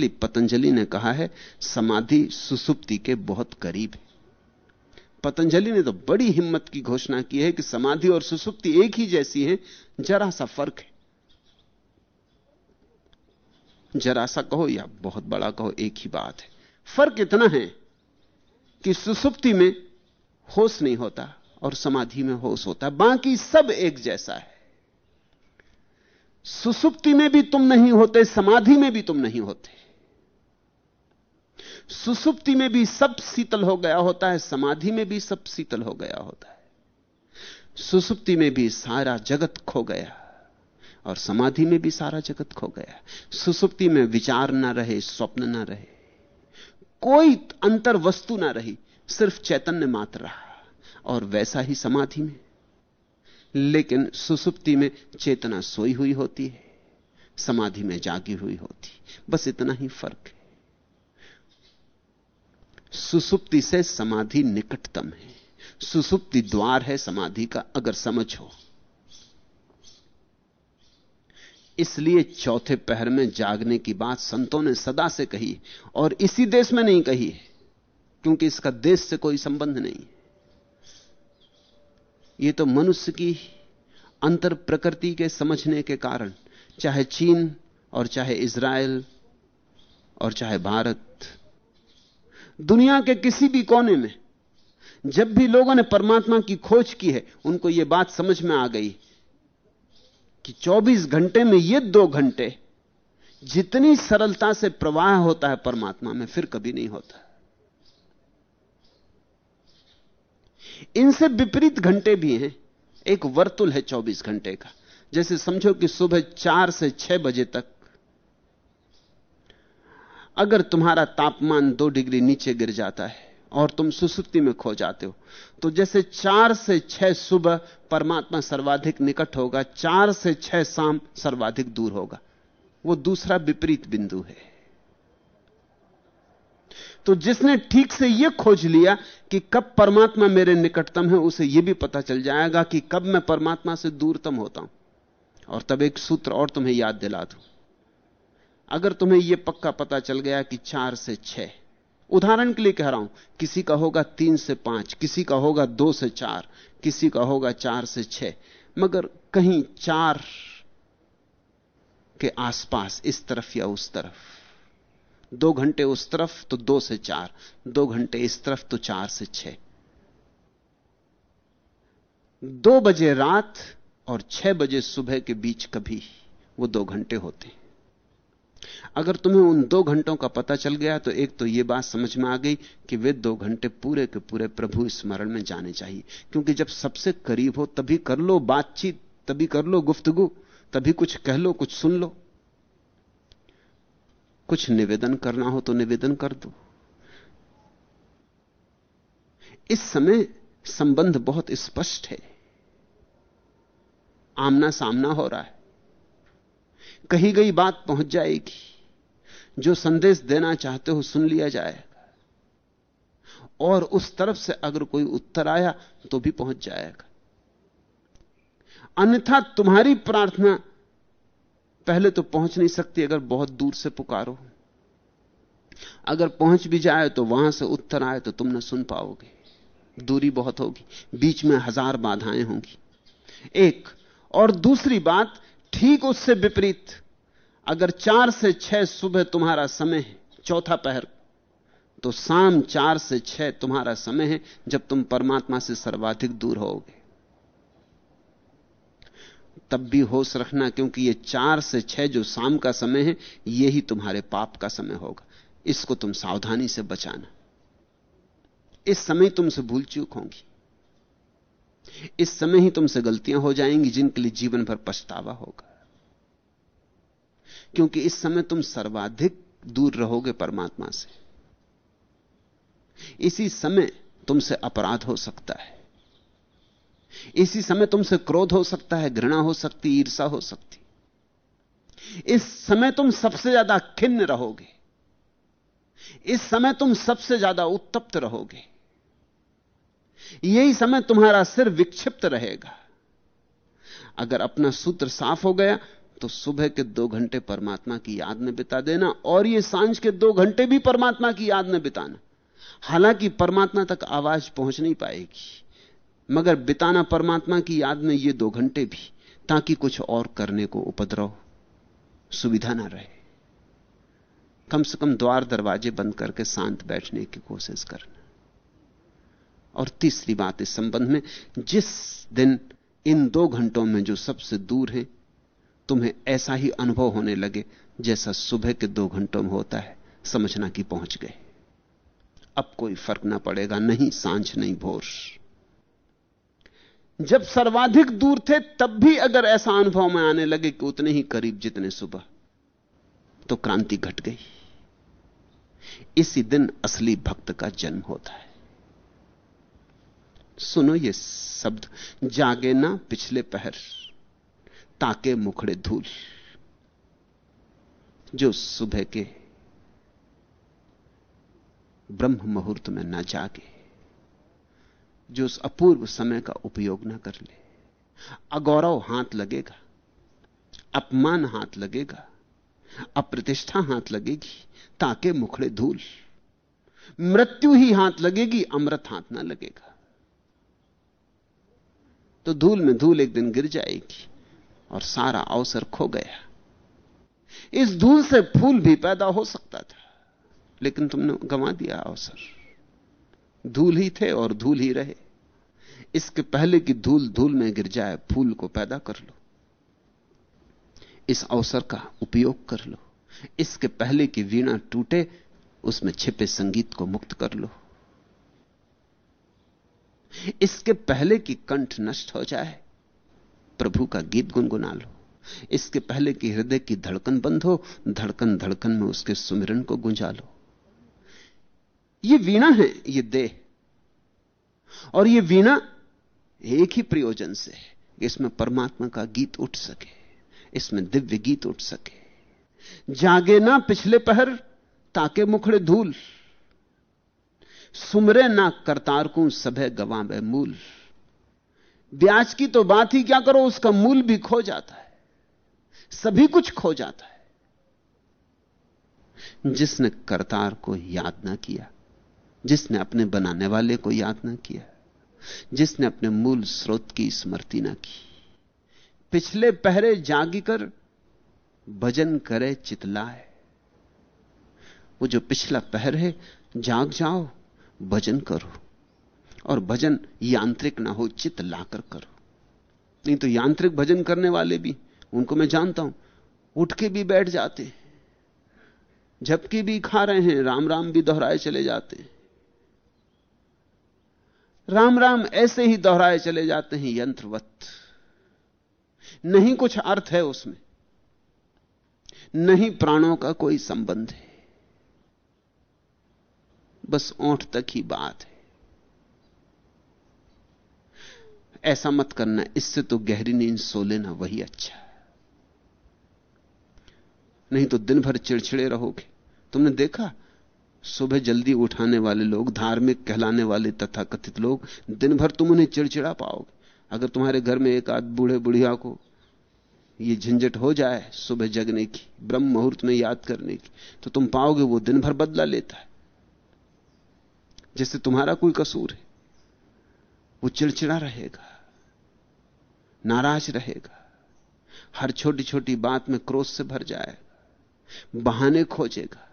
इसलिए पतंजलि ने कहा है, समाधि सुसुप्ति के बहुत करीब है। पतंजलि ने तो बड़ी हिम्मत की घोषणा की है कि समाधि और सुसुप्ति एक ही जैसी है, जरा सा फ़र्क है। जरा सा कहो या बहुत बड़ा कहो, एक ही बात है। फ़र्क इतना है कि सुसुप्ति में होश नहीं होता और समाधि में होश होता। बाकी सब एक जैसा है। सुसुप्ति में भी तुम नहीं होते, समाधि में भी तुम नहीं होते। सुसुप्ति में भी सब शीतल हो गया होता है, समाधि में भी सब शीतल हो गया होता है। सुसुप्ति में भी सारा जगत खो गया और समाधि में भी सारा जगत खो गया। सुसुप्ति में विचार ना रहे, स्वप्न ना रहे, कोई अंतर वस्तु ना रही, सिर्फ़ चैतन्य मात्र रहा और वैसा ही समाधि में। लेकिन सुसुप्ति में चेतना सोई हुई होती है, समाधि में जागी हुई होती, बस इतना ही फ़र्क है। सुसुप्ति से समाधि निकटतम है। सुसुप्ति द्वार है, समाधि का अगर समझ हो। इसलिए चौथे पहर में जागने की बात संतों ने सदा से कही और इसी देश में नहीं कही है, क्योंकि इसका देश से कोई संबंध नहीं यह तो मनुष्य की अंतर प्रकृति के समझने के कारण, चाहे चीन और चाहे इज़राइल और चाहे भारत दुनिया के किसी भी कोने में जब भी लोगों ने परमात्मा की खोज की है, उनको यह बात समझ में आ गई कि 24 घंटे में ये दो घंटे जितनी सरलता से प्रवाह होता है परमात्मा में, फिर कभी नहीं होता। इनसे विपरीत घंटे भी हैं। एक वर्तुल है 24 घंटे का। जैसे समझो कि सुबह चार से छह बजे तक अगर तुम्हारा तापमान दो डिग्री नीचे गिर जाता है और तुम सुसुप्ति में खो जाते हो तो जैसे चार से छह सुबह परमात्मा सर्वाधिक निकट होगा, चार से छह शाम सर्वाधिक दूर होगा। वो दूसरा विपरीत बिंदु है। तो जिसने ठीक से यह खोज लिया कि कब परमात्मा मेरे निकटतम है, उसे यह भी पता चल जाएगा कि कब मैं परमात्मा से दूरतम होता हूँ। और तब एक सूत्र और तुम्हें याद दिला दूँ। अगर तुम्हें यह पक्का पता चल गया कि चार से छह, उदाहरण के लिए कह रहा हूँ, किसी का होगा तीन से पाँच, किसी का होगा दो से चार, किसी का होगा चार से छह, मगर कहीं चार के आसपास, इस तरफ़ या उस तरफ़। दो घंटे उस तरफ़ तो दो से चार, दो घंटे इस तरफ़ तो चार से छह। दो बजे रात और छह बजे सुबह के बीच कभी वो दो घंटे होते हैं। अगर तुम्हें उन दो घंटों का पता चल गया तो एक तो यह बात समझ में आ गई कि वे दो घंटे पूरे के पूरे प्रभु स्मरण में जाने चाहिए। क्योंकि जब सबसे करीब हो, तभी कर लो बातचीत, तभी कर लो गुफ्तगु, तभी कुछ कह लो, कुछ सुन लो। कुछ निवेदन करना हो तो निवेदन कर दो। इस समय संबंध बहुत स्पष्ट है। आमना सामना हो रहा है। कही गई बात पहुँच जाएगी। जो संदेश देना चाहते हो सुन लिया जाएगा। और उस तरफ़ से अगर कोई उत्तर आया तो भी पहुँच जाएगा। अन्यथा तुम्हारी प्रार्थना पहले तो पहुँच नहीं सकती, अगर बहुत दूर से पुकारो। अगर पहुँच भी जाए तो वहाँ से उत्तर आए तो तुम न सुन पाओगे। दूरी बहुत होगी। बीच में हज़ार बाधाएँ होंगी। एक, और दूसरी बात, ठीक उससे विपरीत। अगर चार से छह सुबह तुम्हारा समय है, चौथा पहर तो शाम चार से छह तुम्हारा समय है, जब तुम परमात्मा से सर्वाधिक दूर होगे। तब भी होश रखना, क्योंकि ये चार से छह जो शाम का समय है यही तुम्हारे पाप का समय होगा। इसको तुम सावधानी से बचाना। इस समय तुमसे भूल चूक होंगी। इस समय ही तुमसे गलतियाँ हो जाएँगी, जिनके लिए जीवन भर पछतावा होगा। क्योंकि इस समय तुम सर्वाधिक दूर रहोगे परमात्मा से। इसी समय तुमसे अपराध हो सकता है। इसी समय तुमसे क्रोध हो सकता है, घृणा हो सकती ईर्षा हो सकती। इस समय तुम सबसे ज़्यादा खिन्न रहोगे। इस समय तुम सबसे ज़्यादा उत्तप्त रहोगे। यही समय तुम्हारा सिर विक्षिप्त रहेगा। अगर अपना सूत्र साफ़ हो गया तो सुबह के दो घंटे परमात्मा की याद में बिता देना और ये साँझ के दो घंटे भी परमात्मा की याद में बिताना। हालाँकि परमात्मा तक आवाज़ पहुँच नहीं पाएगी, मगर बिताना परमात्मा की याद में ये दो घंटे भी, ताकि कुछ और करने को उपद्रव, सुविधा ना रहे। कम से कम द्वार दरवाजे बंद करके शांत बैठने की कोशिश करना। और तीसरी बात इस संबंध में, जिस दिन इन दो घंटों में जो सबसे दूर है तुम्हें ऐसा ही अनुभव होने लगे जैसा सुबह के दो घंटों में होता है। समझना कि पहुँच गए। अब कोई फ़र्क ना पड़ेगा, नहीं साँझ, नहीं भोर। जब सर्वाधिक दूर थे, तब भी अगर ऐसा अनुभव में आने लगे कि उतने ही करीब जितने सुबह तो क्रांति घट गई। इसी दिन असली भक्त का जन्म होता है। सुनो ये शब्द, जागे ना पिछले पहर। ताके मुखड़े धूल। जो सुबह के ब्रह्म मुहूर्त में ना जागे, जो उस अपूर्व समय का उपयोग ना कर ले, अगौरव हाथ लगेगा, अपमान हाथ लगेगा, अप्रतिष्ठा हाथ लगेगी, ताके मुखड़े धूल। मृत्यु ही हाथ लगेगी, अमृत हाथ ना लगेगा। तो धूल में धूल एक दिन गिर जाएगी। और सारा अवसर खो गया। इस धूल से फूल भी पैदा हो सकता था, लेकिन तुमने गंवा दिया अवसर। धूल ही थे और धूल ही रहे। इसके पहले कि धूल धूल में गिर जाए, फूल को पैदा कर लो। इस अवसर का उपयोग कर लो। इसके पहले कि वीणा टूटे, उसमें छिपे संगीत को मुक्त कर लो। इसके पहले कि कंठ नष्ट हो जाए प्रभु का गीत गुनगुना लो। इसके पहले कि हृदय की धड़कन बंद हो, धड़कन धड़कन में उसके सुमिरन को गुंजा लो। ये वीणा है, ये देह। और ये वीणा एक ही प्रयोजन से है। इसमें परमात्मा का गीत उठ सके, इसमें दिव्य गीत उठ सके। जागे ना पिछले पहर, ताके मुखड़े धूल। सुमरे ना करतार को सभे गवा मूल। ब्याज की तो बात ही क्या करो, उसका मूल भी खो जाता है। सभी कुछ खो जाता है। जिसने करतार को याद ना किया, जिसने अपने बनाने वाले को याद ना किया, जिसने अपने मूल स्रोत की स्मृति ना की, पिछले पहरे जागी कर भजन करे, चितलाए। वो जो पिछला पहर है, जाग जाओ, भजन करो। और भजन यांत्रिक ना हो चित लाकर करो। नहीं तो यांत्रिक भजन करने वाले भी, उनको मैं जानता हूँ, उठ के भी बैठ जाते झपकी भी खा रहे हैं, राम राम भी दोहराए चले जाते हैं। राम राम ऐसे ही दोहराए चले जाते हैं यंत्रवत। नहीं कुछ अर्थ है उसमें, नहीं प्राणों का कोई संबंध है। बस ओंठ तक ही बात है। ऐसा मत करना, इससे तो गहरी नींद सो लेना वही अच्छा है। नहीं तो दिन भर चिड़चिड़े रहोगे। तुमने देखा? सुबह जल्दी उठाने वाले लोग, धार्मिक कहलाने वाले तथा कथित लोग, दिन भर तुम उन्हें चिड़चिड़ा पाओगे। अगर तुम्हारे घर में एक आध बूढ़े बुढ़िया को ये झंझट हो जाए सुबह जगने की, ब्रह्म मुहूर्त में याद करने की तो तुम पाओगे वो दिन भर बदला लेता है। जैसे तुम्हारा कोई कसूर है, वो चिड़चिड़ा रहेगा। नाराज़ रहेगा। हर छोटी छोटी बात में क्रोध से भर जाएगा। बहाने खोजेगा।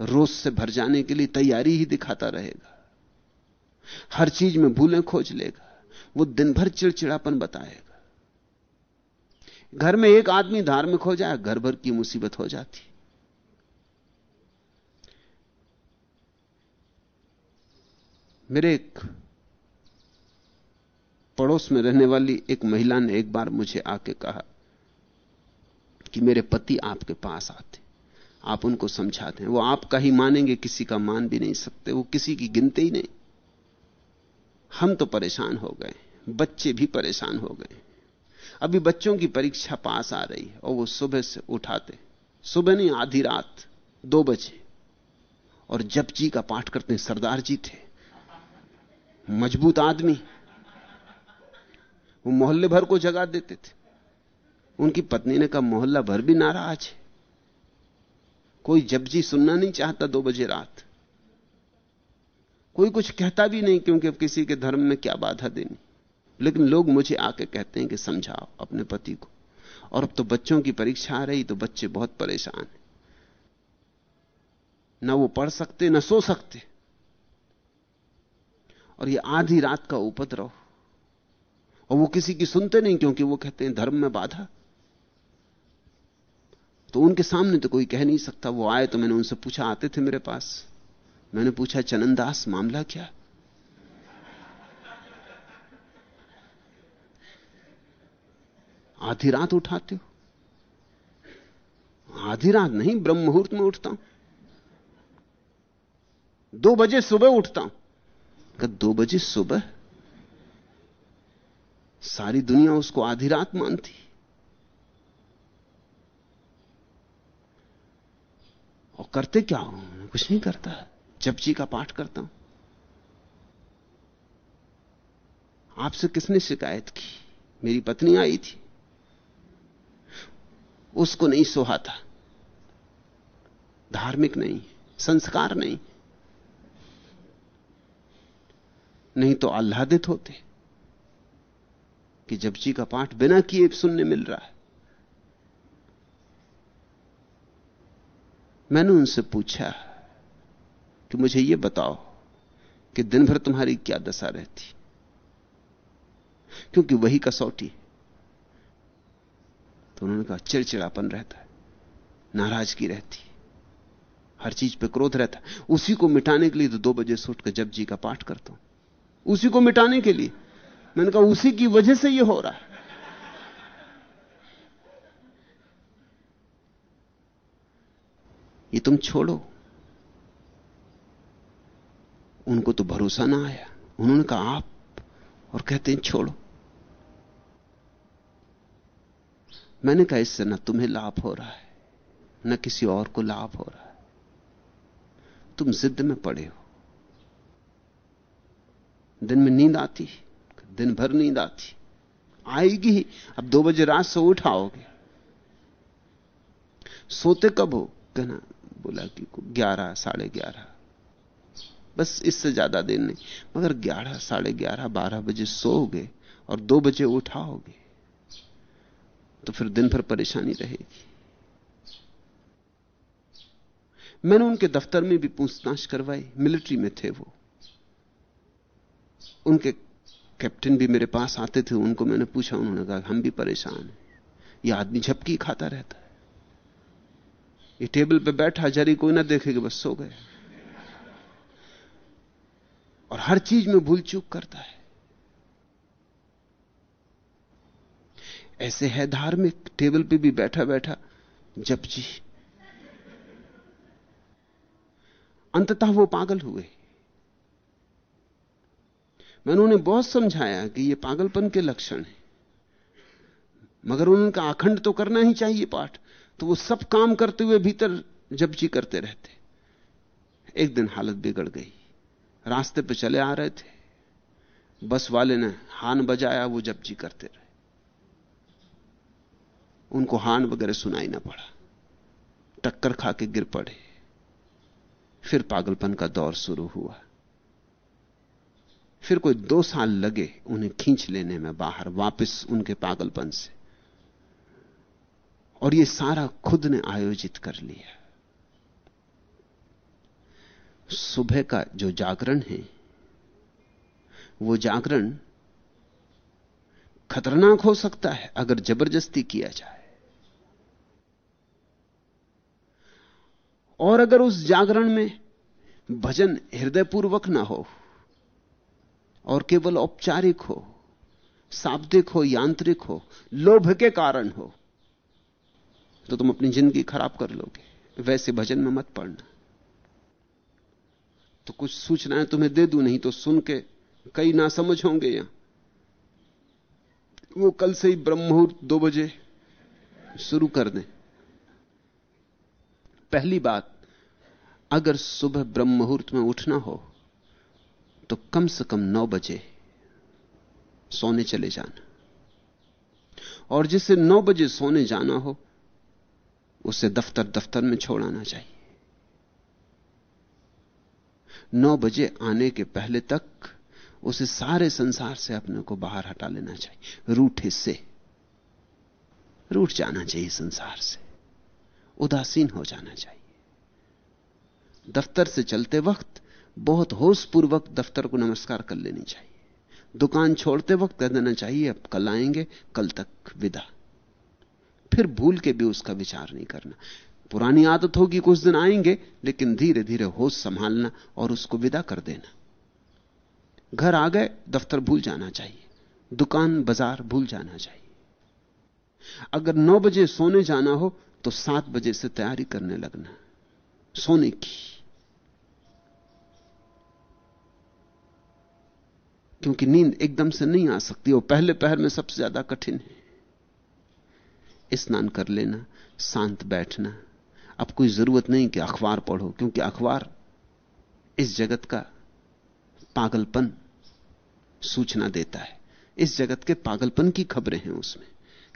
रोज से भर जाने के लिए तैयारी ही दिखाता रहेगा। हर चीज़ में भूलें खोज लेगा। वो दिन भर चिड़चिड़ापन बताएगा। घर में एक आदमी धार्मिक हो जाए, घर भर की मुसीबत हो जाती। मेरे एक पड़ोस में रहने वाली एक महिला ने एक बार मुझे आके कहा कि मेरे पति आपके पास आते। आप उनको समझाते हैं। वो आपका ही मानेंगे, किसी का मान भी नहीं सकते। वो किसी की गिनते ही नहीं। हम तो परेशान हो गए। बच्चे भी परेशान हो गए। अभी बच्चों की परीक्षा पास आ रही है और वो सुबह से उठाते। सुबह नहीं, आधी रात, दो बजे। और जप जी का पाठ करते सरदार जी थे। मज़बूत आदमी। वो मोहल्ले भर को जगा देते थे। उनकी पत्नी ने कहा, मोहल्ला भर भी नाराज़ है। कोई जबजी सुनना नहीं चाहता दो बजे रात। कोई कुछ कहता भी नहीं क्योंकि अब किसी के धर्म में क्या बाधा देनी। लेकिन लोग मुझे आके कहते हैं कि समझाओ अपने पति को। और अब तो बच्चों की परीक्षा आ रही तो बच्चे बहुत परेशान हैं। ना वो पढ़ सकते, ना सो सकते। और ये आधी रात का उपद्रव। और वो किसी की सुनते नहीं क्योंकि वो कहते हैं, धर्म में बाधा। तो उनके सामने तो कोई कह नहीं सकता, वो आए तो मैंने उनसे पूछा, आते थे मेरे पास? मैंने पूछा, चननदास, मामला क्या? आधी रात उठाते हो। आधी रात नहीं, ब्रह्म मुहूर्त में उठता हूँ। दो बजे सुबह उठता हूँ। दो बजे सुबह? सारी दुनिया उसको आधी रात मानती। और करते क्या हो? कुछ नहीं करता। जपजी का पाठ करता हूँ। आपसे किसने शिकायत की? मेरी पत्नी आई थी। उसको नहीं सोहा था। धार्मिक नहीं, संस्कार नहीं। नहीं तो आह्लादित होते। कि जपजी का पाठ बिना किए सुनने मिल रहा है। मैंने उनसे पूछा, कि मुझे यह बताओ कि दिन भर तुम्हारी क्या दशा रहती? क्योंकि वही कसौटी तो उन्होंने कहा, चिड़चिड़ापन रहता है, नाराज़गी रहती हर चीज़ पे क्रोध रहता उसी को मिटाने के लिए तो दो बजे से उठकर जब जी का पाठ करता हूँ। उसी को मिटाने के लिए मैंने कहा, उसी की वजह से यह हो रहा है। ये तुम छोड़ो। उनको तो भरोसा ना आया। उन्होंने कहा, आप और कहते हैं, छोड़ो। मैंने कहा, इससे ना तुम्हें लाभ हो रहा है, न किसी और को लाभ हो रहा है। तुम जिद में पड़े हो। दिन में नींद आती दिन भर नींद आती। आएगी ही। अब दो बजे रात से उठाओगे। सोते कब हो? कहना, बोला कि ग्यारह, साढ़े ग्यारह। बस इससे ज़्यादा देर नहीं। मगर ग्यारह, साढ़े ग्यारह, बारह बजे सोओगे और दो बजे उठाओगे तो फिर दिन भर परेशानी रहेगी। मैंने उनके दफ्तर में भी पूछताछ करवाई। मिलिट्री में थे वो। उनके कैप्टन भी मेरे पास आते थे, उनको मैंने पूछा, उन्होंने कहा, हम भी परेशान हैं। ये आदमी झपकी खाता रहता है। ये टेबल पे बैठा जरी कोई ना देखेगा, बस सो गए और हर चीज़ में भूल चूक करता है। ऐसे है धार्मिक, टेबल पे भी बैठा बैठा जप जी अंततः वो पागल हुए मैंने उन्हें बहुत समझाया कि ये पागलपन के लक्षण है। मगर उनका अखंड तो करना ही चाहिए पाठ। तो वो सब काम करते हुए भीतर जपजी करते रहते। एक दिन हालत बिगड़ गई। रास्ते पे चले आ रहे थे। बस वाले ने हान बजाया, वो जपजी करते रहे। उनको हान वगैरह सुनाई ना पड़ा। टक्कर खा के गिर पड़े। फिर पागलपन का दौर शुरू हुआ। फिर कोई दो साल लगे उन्हें खींच लेने में बाहर, वापस उनके पागलपन से। और ये सारा खुद ने आयोजित कर लिया। सुबह का जो जागरण है, वो जागरण खतरनाक हो सकता है अगर ज़बरदस्ती किया जाए। और अगर उस जागरण में भजन हृदयपूर्वक ना हो और केवल औपचारिक हो, शाब्दिक हो, यांत्रिक हो, लोभ के कारण हो तो तुम अपनी ज़िंदगी खराब कर लोगे। वैसे भजन में मत पड़ना। तो कुछ सूचनाएँ तुम्हें दे दूँ, नहीं तो सुन के कई ना समझ होंगे यहाँ वो कल से ही ब्रह्ममुहूर्त दो बजे शुरू कर दें। पहली बात, अगर सुबह ब्रह्म मुहूर्त में उठना हो तो कम से कम नौ बजे सोने चले जाना। और जिसे नौ बजे सोने जाना हो, उसे दफ्तर दफ्तर में छोड़ाना चाहिए। नौ बजे आने के पहले तक उसे सारे संसार से अपने को बाहर हटा लेना चाहिए। रूठ हिस्से रूठ जाना चाहिए संसार से। उदासीन हो जाना चाहिए। दफ्तर से चलते वक्त बहुत होश पूर्वक दफ्तर को नमस्कार कर लेनी चाहिए। दुकान छोड़ते वक्त कह देना चाहिए, अब कल आएँगे, कल तक विदा। फिर भूल के भी उसका विचार नहीं करना। पुरानी आदत होगी कुछ दिन आएँगे, लेकिन धीरे धीरे होश संभालना और उसको विदा कर देना। घर आ गए, दफ्तर भूल जाना चाहिए। दुकान, बाज़ार भूल जाना चाहिए। अगर नौ बजे सोने जाना हो तो सात बजे से तैयारी करने लगना। सोने की। क्योंकि नींद एकदम से नहीं आ सकती। और पहले पहर में सबसे ज़्यादा कठिन है। स्नान कर लेना, शांत बैठना। अब कोई ज़रूरत नहीं कि अखबार पढ़ो, क्योंकि अखबार इस जगत का पागलपन सूचना देता है। इस जगत के पागलपन की खबरें हैं उसमें।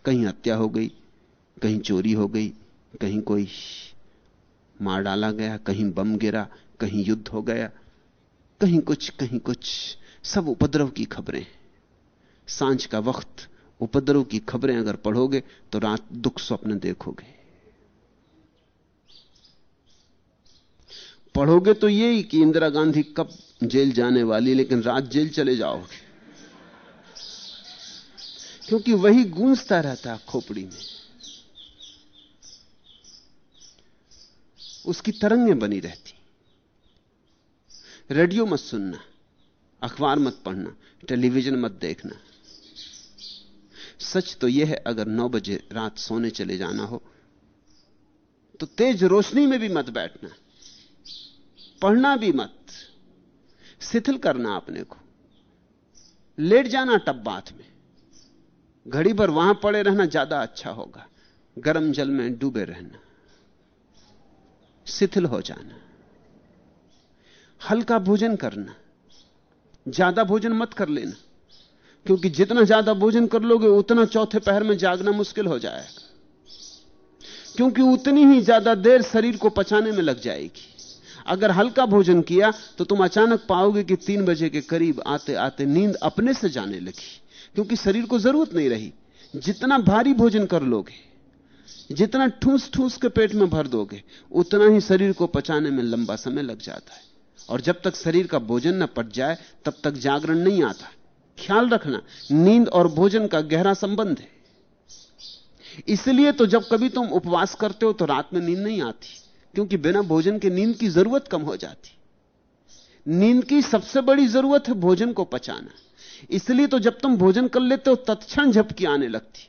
कहीं हत्या हो गई, कहीं चोरी हो गई, कहीं कोई मार डाला गया, कहीं बम गिरा, कहीं युद्ध हो गया, कहीं कुछ कहीं कुछ। सब उपद्रव की खबरें। साँझ का वक्त, उपद्रव की खबरें अगर पढ़ोगे तो रात दुख स्वप्न देखोगे। पढ़ोगे तो यही कि इंदिरा गांधी कब जेल जाने वाली, लेकिन रात जेल चले जाओगे। क्योंकि वही गूंजता रहता खोपड़ी में। उसकी तरंगें बनी रहती। रेडियो मत सुनना। अखबार मत पढ़ना, टेलीविज़न मत देखना। सच तो यह है, अगर नौ बजे रात सोने चले जाना हो तो तेज रोशनी में भी मत बैठना, पढ़ना भी मत, शिथिल करना अपने को। लेट जाना टब बात में। घड़ी भर वहाँ पड़े रहना ज़्यादा अच्छा होगा, गर्म जल में डूबे रहना, शिथिल हो जाना। हल्का भोजन करना ज़्यादा भोजन मत कर लेना। क्योंकि जितना ज़्यादा भोजन कर लोगे, उतना चौथे पहर में जागना मुश्किल हो जाएगा। क्योंकि उतनी ही ज़्यादा देर शरीर को पचाने में लग जाएगी। अगर हल्का भोजन किया तो तुम अचानक पाओगे कि तीन बजे के करीब आते आते नींद अपने से जाने लगी। क्योंकि शरीर को ज़रूरत नहीं रही। जितना भारी भोजन कर लोगे, जितना ठूस ठूस के पेट में भर दोगे, उतना ही शरीर को पचाने में लंबा समय लग जाता है। और जब तक शरीर का भोजन न पट जाए, तब तक जागरण नहीं आता। ख्याल रखना, नींद और भोजन का गहरा संबंध है। इसलिए तो जब कभी तुम उपवास करते हो तो रात में नींद नहीं आती, क्योंकि बिना भोजन के नींद की ज़रूरत कम हो जाती। नींद की सबसे बड़ी ज़रूरत है भोजन को पचाना। इसलिए तो जब तुम भोजन कर लेते हो, तत्क्षण झपकी आने लगती।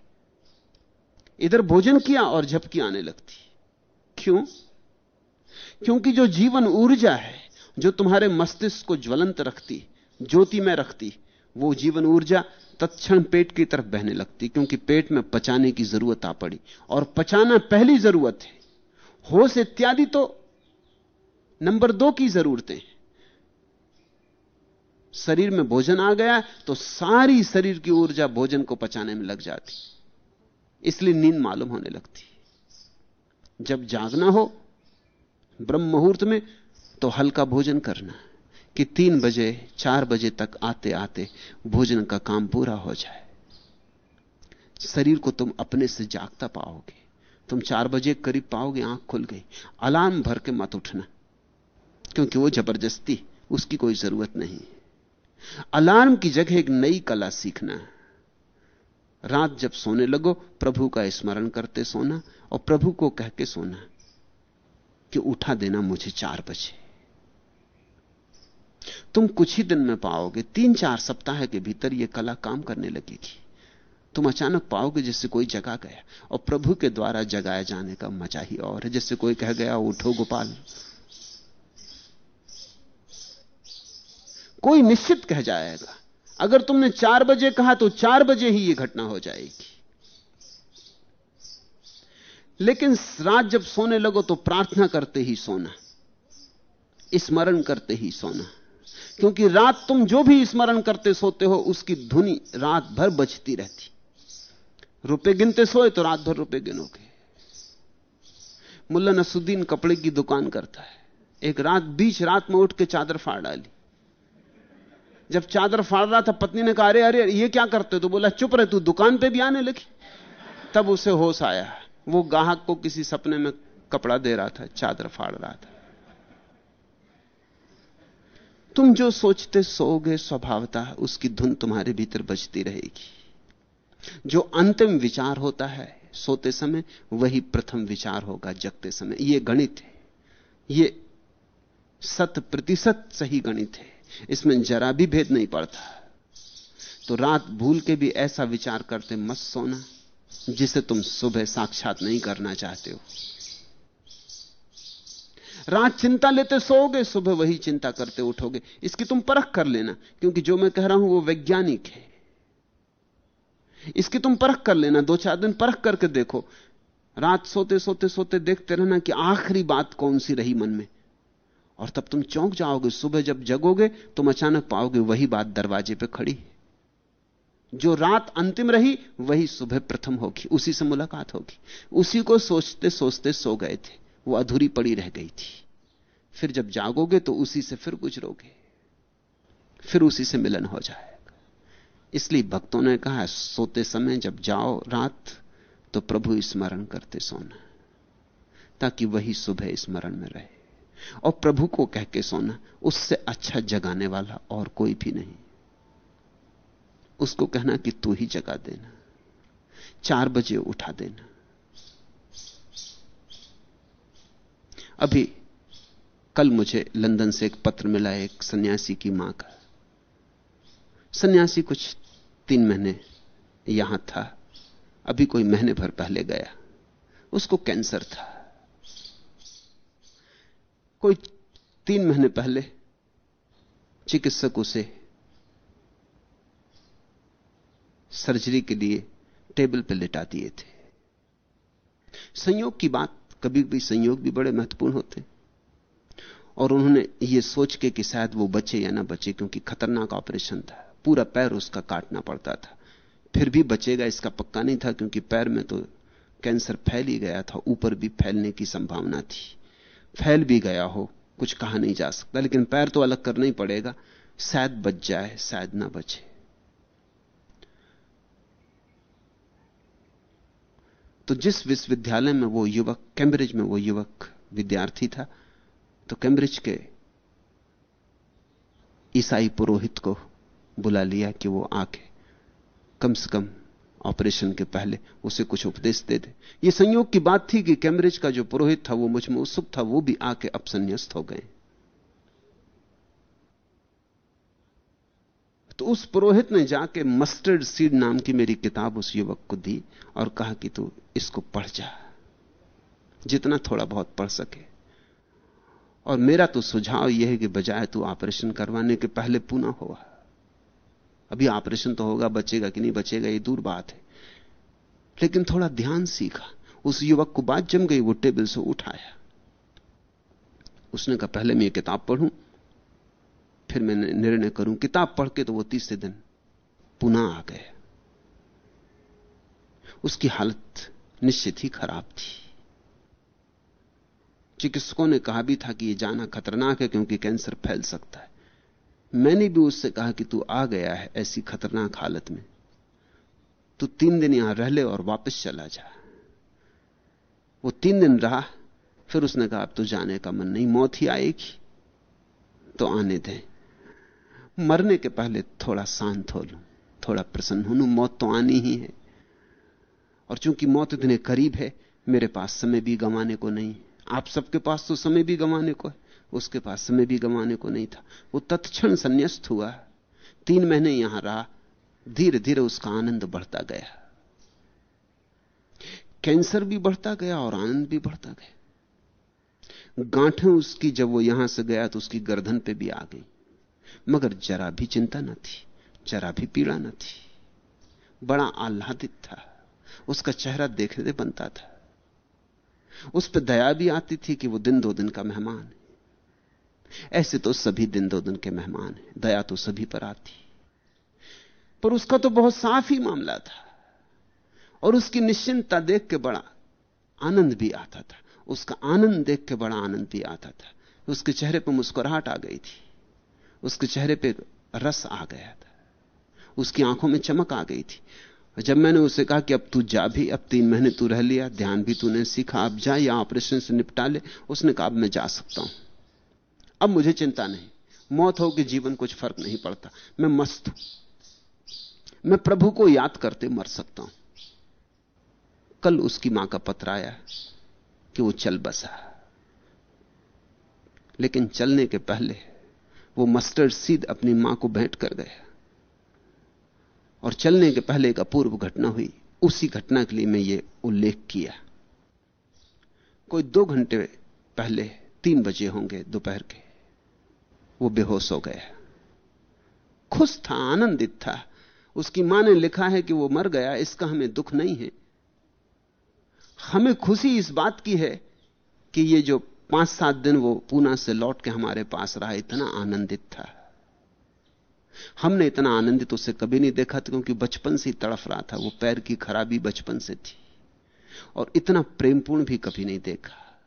इधर भोजन किया और झपकी आने लगती। क्यों? क्योंकि जो जीवन ऊर्जा है जो तुम्हारे मस्तिष्क को ज्वलंत रखती, ज्योति में रखती, वो जीवन ऊर्जा तत्क्षण पेट की तरफ़ बहने लगती, क्योंकि पेट में पचाने की ज़रूरत आ पड़ी। और पचाना पहली ज़रूरत है। होश इत्यादि तो नंबर दो की जरूरतें। शरीर में भोजन आ गया तो सारी शरीर की ऊर्जा भोजन को पचाने में लग जाती। इसलिए नींद मालूम होने लगती। जब जागना हो, ब्रह्म मुहूर्त में तो हल्का भोजन करना, कि तीन बजे, चार बजे तक आते आते भोजन का काम पूरा हो जाए। शरीर को तुम अपने से जागता पाओगे। तुम चार बजे करीब पाओगे, आँख खुल गई। अलार्म भर के मत उठना, क्योंकि वो ज़बरदस्ती, उसकी कोई ज़रूरत नहीं अलार्म की जगह एक नई कला सीखना। रात जब सोने लगो, प्रभु का स्मरण करते सोना और प्रभु को कह के सोना कि उठा देना मुझे चार बजे। तुम कुछ ही दिन में पाओगे तीन चार सप्ताह के भीतर यह कला काम करने लगेगी। तुम अचानक पाओगे जिससे कोई जगा गया, और प्रभु के द्वारा जगाए जाने का मज़ा ही और है जिससे कोई कह गया, उठो गोपाल। कोई निश्चित कह जाएगा, अगर तुमने चार बजे कहा तो चार बजे ही यह घटना हो जाएगी। लेकिन रात जब सोने लगो तो प्रार्थना करते ही सोना, स्मरण करते ही सोना। क्योंकि रात तुम जो भी स्मरण करते सोते हो, उसकी धुनी रात भर बचती रहती। रुपए गिनते सोए तो रात भर रुपए गिनोगे। मुल्ला नसुद्दीन कपड़े की दुकान करता है। एक रात बीच रात में उठ के चादर फाड़ डाली। जब चादर फाड़ रहा था, पत्नी ने कहा, अरे अरे, ये क्या करते तो बोला, चुप रहे तू, दुकान पे भी आने लगी। तब उसे होश आया। वो गाहक को किसी सपने में कपड़ा दे रहा था, चादर फाड़ रहा था। तुम जो सोचते सोओगे स्वभावता उसकी धुन तुम्हारे भीतर बजती रहेगी। जो अंतिम विचार होता है सोते समय, वही प्रथम विचार होगा जगते समय। यह गणित है। यह शत प्रतिशत सही गणित है। इसमें जरा भी भेद नहीं पड़ता। तो रात भूल के भी ऐसा विचार करते मत सोना, जिसे तुम सुबह साक्षात नहीं करना चाहते हो। रात चिंता लेते सोओगे, सुबह वही चिंता करते उठोगे। इसकी तुम परख कर लेना, क्योंकि जो मैं कह रहा हूँ वो वैज्ञानिक है। इसकी तुम परख कर लेना, दो चार दिन परख करके देखो। रात सोते सोते सोते देखते रहना कि आखिरी बात कौन सी रही मन में। और तब तुम चौंक जाओगे, सुबह जब जगोगे, तुम अचानक पाओगे वही बात दरवाजे पे खड़ी जो रात अंतिम रही, वही सुबह प्रथम होगी, उसी से मुलाकात होगी। उसी को सोचते सोचते सो गए थे। वो अधूरी पड़ी रह गई थी। फिर जब जागोगे तो उसी से फिर गुजरोगे। फिर उसी से मिलन हो जाएगा। इसलिए भक्तों ने कहा, सोते समय जब जाओ रात तो प्रभु स्मरण करते सोना, ताकि वही सुबह स्मरण में रहे। और प्रभु को कह के सोना, उससे अच्छा जगाने वाला और कोई भी नहीं। उसको कहना कि तू ही जगा देना। चार बजे उठा देना। अभी कल मुझे लंदन से एक पत्र मिला एक सन्यासी की माँ का। सन्यासी कुछ तीन महीने यहाँ था। अभी कोई महीने भर पहले गया। उसको कैंसर था। कोई तीन महीने पहले चिकित्सक उसे सर्जरी के लिए टेबल पर लिटा दिए थे। संयोग की बात कभी कभी संयोग भी बड़े महत्वपूर्ण होते और उन्होंने ये सोच के कि शायद वो बचे या ना बचे, क्योंकि खतरनाक ऑपरेशन था। पूरा पैर उसका काटना पड़ता था। फिर भी बचेगा, इसका पक्का नहीं था, क्योंकि पैर में तो कैंसर फैल ही गया था, ऊपर भी फैलने की संभावना थी। फैल भी गया हो, कुछ कहा नहीं जा सकता, लेकिन पैर तो अलग करना ही पड़ेगा। शायद बच जाए, शायद ना बचे। तो जिस विश्वविद्यालय में वो युवक, कैम्ब्रिज में वो युवक विद्यार्थी था तो कैम्ब्रिज के ईसाई पुरोहित को बुला लिया कि वो आके कम से कम ऑपरेशन के पहले उसे कुछ उपदेश दे दे। ये संयोग की बात थी कि कैम्ब्रिज का जो पुरोहित था, वो मुझमें उत्सुक था, वो भी आके अब संन्यास्त हो गए। तो उस पुरोहित ने जाके मस्टर्ड सीड नाम की मेरी किताब उस युवक को दी और कहा कि तू इसको पढ़ जा। जितना थोड़ा बहुत पढ़ सके। और मेरा तो सुझाव यह है कि बजाय तू ऑपरेशन करवाने के पहले पुनः हुआ अभी ऑपरेशन तो होगा, बचेगा कि नहीं बचेगा, ये दूर बात है। लेकिन थोड़ा ध्यान सीखा। उस युवक को बात जम गई, वो टेबल से उठाया। उसने कहा, पहले मैं ये किताब पढ़ूं फिर मैं निर्णय करूँ। किताब पढ़ के तो वो तीसरे दिन पुनः आ गए। उसकी हालत निश्चित ही खराब थी। चिकित्सकों ने कहा भी था कि यह जाना खतरनाक है क्योंकि कैंसर फैल सकता है। मैंने भी उससे कहा कि तू आ गया है ऐसी खतरनाक हालत में। तू तीन दिन यहाँ रह ले और वापस चला जा। वो तीन दिन रहा, फिर उसने कहा, अब तो जाने का मन नहीं, मौत ही आएगी तो आने दें। मरने के पहले थोड़ा शांत हो लू, थोड़ा प्रसन्न हो लू। मौत तो आनी ही है। और चूँकि मौत इतने करीब है, मेरे पास समय भी गंवाने को नहीं। आप सबके पास तो समय भी गंवाने को है, उसके पास समय भी गंवाने को नहीं था। वो तत्क्षण संन्यास्त हुआ। तीन महीने यहाँ रहा। धीरे धीरे उसका आनंद बढ़ता गया। कैंसर भी बढ़ता गया और आनंद भी बढ़ता गया। गांठें उसकी, जब वो यहाँ से गया तो उसकी गर्दन पे भी आ गई। मगर जरा भी चिंता न थी, जरा भी पीड़ा न थी। बड़ा आह्लादित था, उसका चेहरा देखने बनता था। उस पर दया भी आती थी कि वो दिन दो दिन का मेहमान है। ऐसे तो सभी दिन दो दिन के मेहमान हैं, दया तो सभी पर आती। पर उसका तो बहुत साफ़ ही मामला था, और उसकी निश्चिंतता देख के बड़ा आनंद भी आता था। उसका आनंद देख के बड़ा आनंद भी आता था। उसके चेहरे पर मुस्कुराहट आ गई थी। उसके चेहरे पे रस आ गया था। उसकी आँखों में चमक आ गई थी। जब मैंने उसे कहा कि अब तू जा भी, अब तीन महीने तू रह लिया, ध्यान भी तूने सीखा, अब जा, या ऑपरेशन से निपटा ले। उसने कहा, अब मैं जा सकता हूँ। अब मुझे चिंता नहीं। मौत हो कि जीवन कुछ फ़र्क नहीं पड़ता। मैं मस्त हूँ। मैं प्रभु को याद करते मर सकता हूँ। कल उसकी माँ का पत्र आया कि वो चल बसा। लेकिन चलने के पहले वो मस्टर्ड सीध अपनी माँ को भेंट कर गया और चलने के पहले एक अपूर्व घटना हुई। उसी घटना के लिए मैं ये उल्लेख किया। कोई दो घंटे पहले, तीन बजे होंगे दोपहर के। वो बेहोश हो गया। खुश था, आनंदित था। उसकी माँ ने लिखा है कि वो मर गया, इसका हमें दुख नहीं है। हमें खुशी इस बात की है कि ये जो पाँच सात दिन वो पूना से लौट के हमारे पास रहा, इतना आनंदित था। हमने इतना आनंदित उसे कभी नहीं देखा था, क्योंकि बचपन से ही तड़फ रहा था। वो पैर की खराबी बचपन से थी। और इतना प्रेमपूर्ण भी कभी नहीं देखा।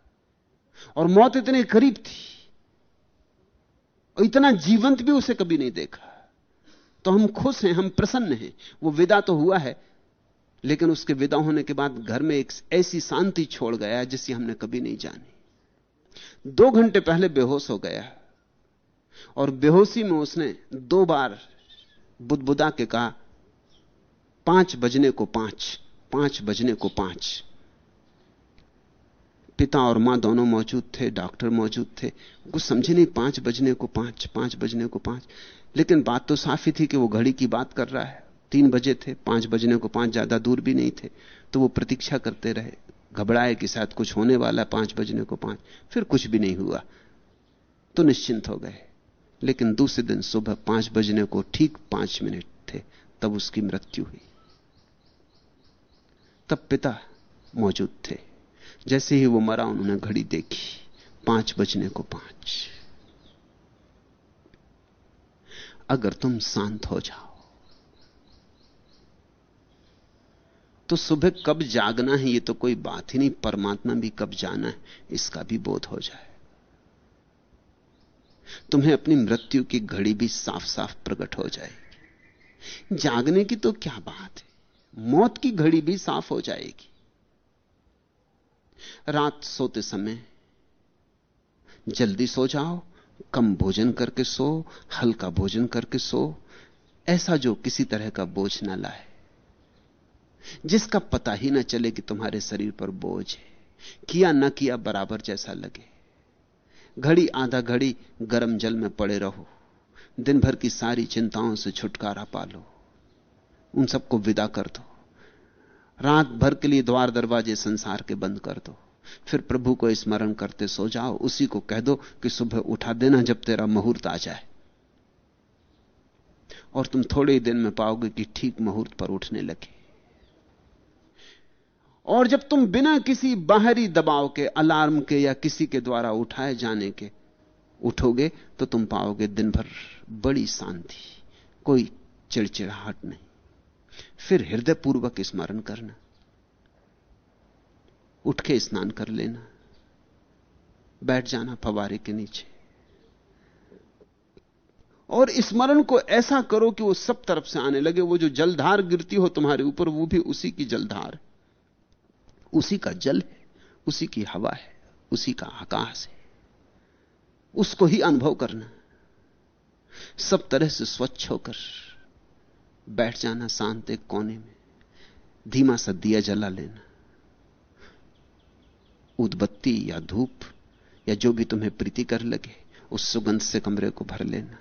और मौत इतने करीब थी। और इतना जीवंत भी उसे कभी नहीं देखा। तो हम खुश हैं, हम प्रसन्न हैं। वो विदा तो हुआ है, लेकिन उसके विदा होने के बाद घर में एक ऐसी शांति छोड़ गया जिसे हमने कभी नहीं जानी। दो घंटे पहले बेहोश हो गया और बेहोशी में उसने दो बार बुदबुदा के कहा, पाँच बजने को पाँच पाँच बजने को पाँच। पिता और माँ दोनों मौजूद थे, डॉक्टर मौजूद थे। कुछ समझे नहीं, पाँच बजने को पाँच पाँच बजने को पाँच। लेकिन बात तो साफ़ ही थी कि वो घड़ी की बात कर रहा है। तीन बजे थे, पाँच बजने को पाँच ज़्यादा दूर भी नहीं थे। तो वो प्रतीक्षा करते रहे। घबराए कि शायद कुछ होने वाला है, पाँच बजने को पाँच, फिर कुछ भी नहीं हुआ। तो निश्चिंत हो गए। लेकिन दूसरे दिन सुबह पाँच बजने को ठीक पाँच मिनट थे, तब उसकी मृत्यु हुई। तब पिता मौजूद थे। जैसे ही वो मरा, उन्होंने घड़ी देखी, पाँच बजने को पाँच। अगर तुम शांत हो जाओ तो सुबह कब जागना है, ये तो कोई बात ही नहीं, परमात्मा भी कब जाना है, इसका भी बोध हो जाए। तुम्हें अपनी मृत्यु की घड़ी भी साफ़ साफ़ प्रकट हो जाएगी। जागने की तो क्या बात है, मौत की घड़ी भी साफ़ हो जाएगी। रात सोते समय, जल्दी सो जाओ, कम भोजन करके सो, हल्का भोजन करके सो, ऐसा जो किसी तरह का बोझ ना लाए। जिसका पता ही ना चले कि तुम्हारे शरीर पर बोझ है। किया ना किया बराबर जैसा लगे। घड़ी, आधा घड़ी गर्म जल में पड़े रहो। दिन भर की सारी चिंताओं से छुटकारा पालो उन सबको विदा कर दो। रात भर के लिए द्वार दरवाजे संसार के बंद कर दो। फिर प्रभु को स्मरण करते सो जाओ। उसी को कह दो कि सुबह उठा देना जब तेरा मुहूर्त आ जाए। और तुम थोड़े ही दिन में पाओगे कि ठीक मुहूर्त पर उठने लगे। और जब तुम बिना किसी बाहरी दबाव के, अलार्म के या किसी के द्वारा उठाए जाने के उठोगे तो तुम पाओगे दिन भर बड़ी शांति, कोई चिड़चिड़ाहट नहीं। फिर हृदय पूर्वक स्मरण करना, उठ के स्नान कर लेना, बैठ जाना फवारे के नीचे। और स्मरण को ऐसा करो कि वो सब तरफ़ से आने लगे, वो जो जलधार गिरती हो तुम्हारे ऊपर, वो भी उसी की जलधार। उसी का जल है, उसी की हवा है, उसी का आकाश है। उसको ही अनुभव करना, सब तरह से स्वच्छ होकर बैठ जाना शांत एक कोने में, धीमा सा दिया जला लेना। उदबत्ती या धूप या जो भी तुम्हें प्रीति कर लगे, उस सुगंध से कमरे को भर लेना।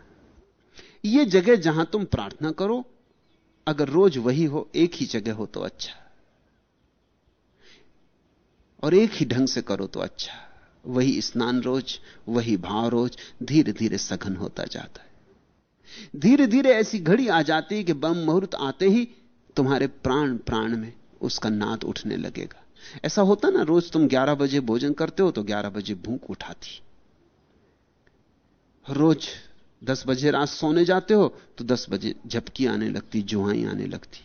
यह जगह जहाँ तुम प्रार्थना करो, अगर रोज वही हो, एक ही जगह हो तो अच्छा। और एक ही ढंग से करो तो अच्छा। वही स्नान रोज, वही भाव रोज धीरे धीरे सघन होता जाता है। धीरे धीरे ऐसी घड़ी आ जाती है कि बम मुहूर्त आते ही तुम्हारे प्राण प्राण में उसका नाद उठने लगेगा। ऐसा होता ना, रोज तुम 11 बजे भोजन करते हो तो 11 बजे भूख उठाती। रोज 10 बजे रात सोने जाते हो तो 10 बजे झपकी आने लगती, जुहाई आने लगती।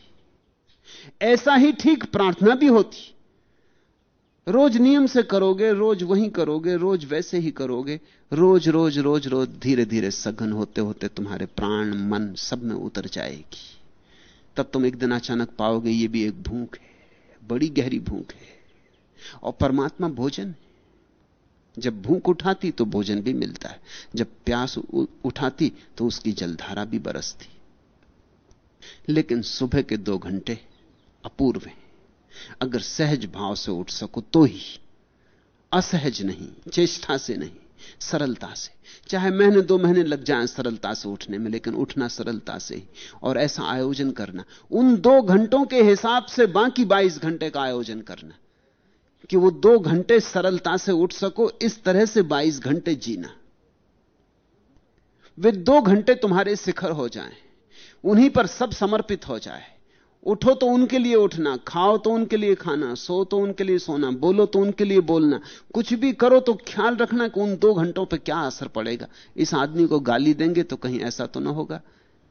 ऐसा ही ठीक प्रार्थना भी होती। रोज नियम से करोगे, रोज वही करोगे, रोज वैसे ही करोगे, रोज रोज रोज रोज धीरे धीरे सघन होते होते तुम्हारे प्राण, मन सब में उतर जाएगी। तब तुम एक दिन अचानक पाओगे ये भी एक भूख है, बड़ी गहरी भूख है। और परमात्मा भोजन है। जब भूख उठाती तो भोजन भी मिलता है। जब प्यास उठाती तो उसकी जलधारा भी बरसती। लेकिन सुबह के दो घंटे अपूर्व हैं। अगर सहज भाव से उठ सको तो ही। असहज नहीं चेष्टा से नहीं सरलता से। चाहे महीने दो महीने लग जाए सरलता से उठने में लेकिन उठना सरलता से ही। और ऐसा आयोजन करना उन दो घंटों के हिसाब से बाकी बाईस घंटे का आयोजन करना कि वो दो घंटे सरलता से उठ सको इस तरह से 22 घंटे जीना। वे दो घंटे तुम्हारे शिखर हो जाएँ, उन्हीं पर सब समर्पित हो जाए। उठो तो उनके लिए उठना, खाओ तो उनके लिए खाना, सो तो उनके लिए सोना, बोलो तो उनके लिए बोलना। कुछ भी करो तो ख्याल रखना कि उन दो घंटों पर क्या असर पड़ेगा। इस आदमी को गाली देंगे तो कहीं ऐसा तो ना होगा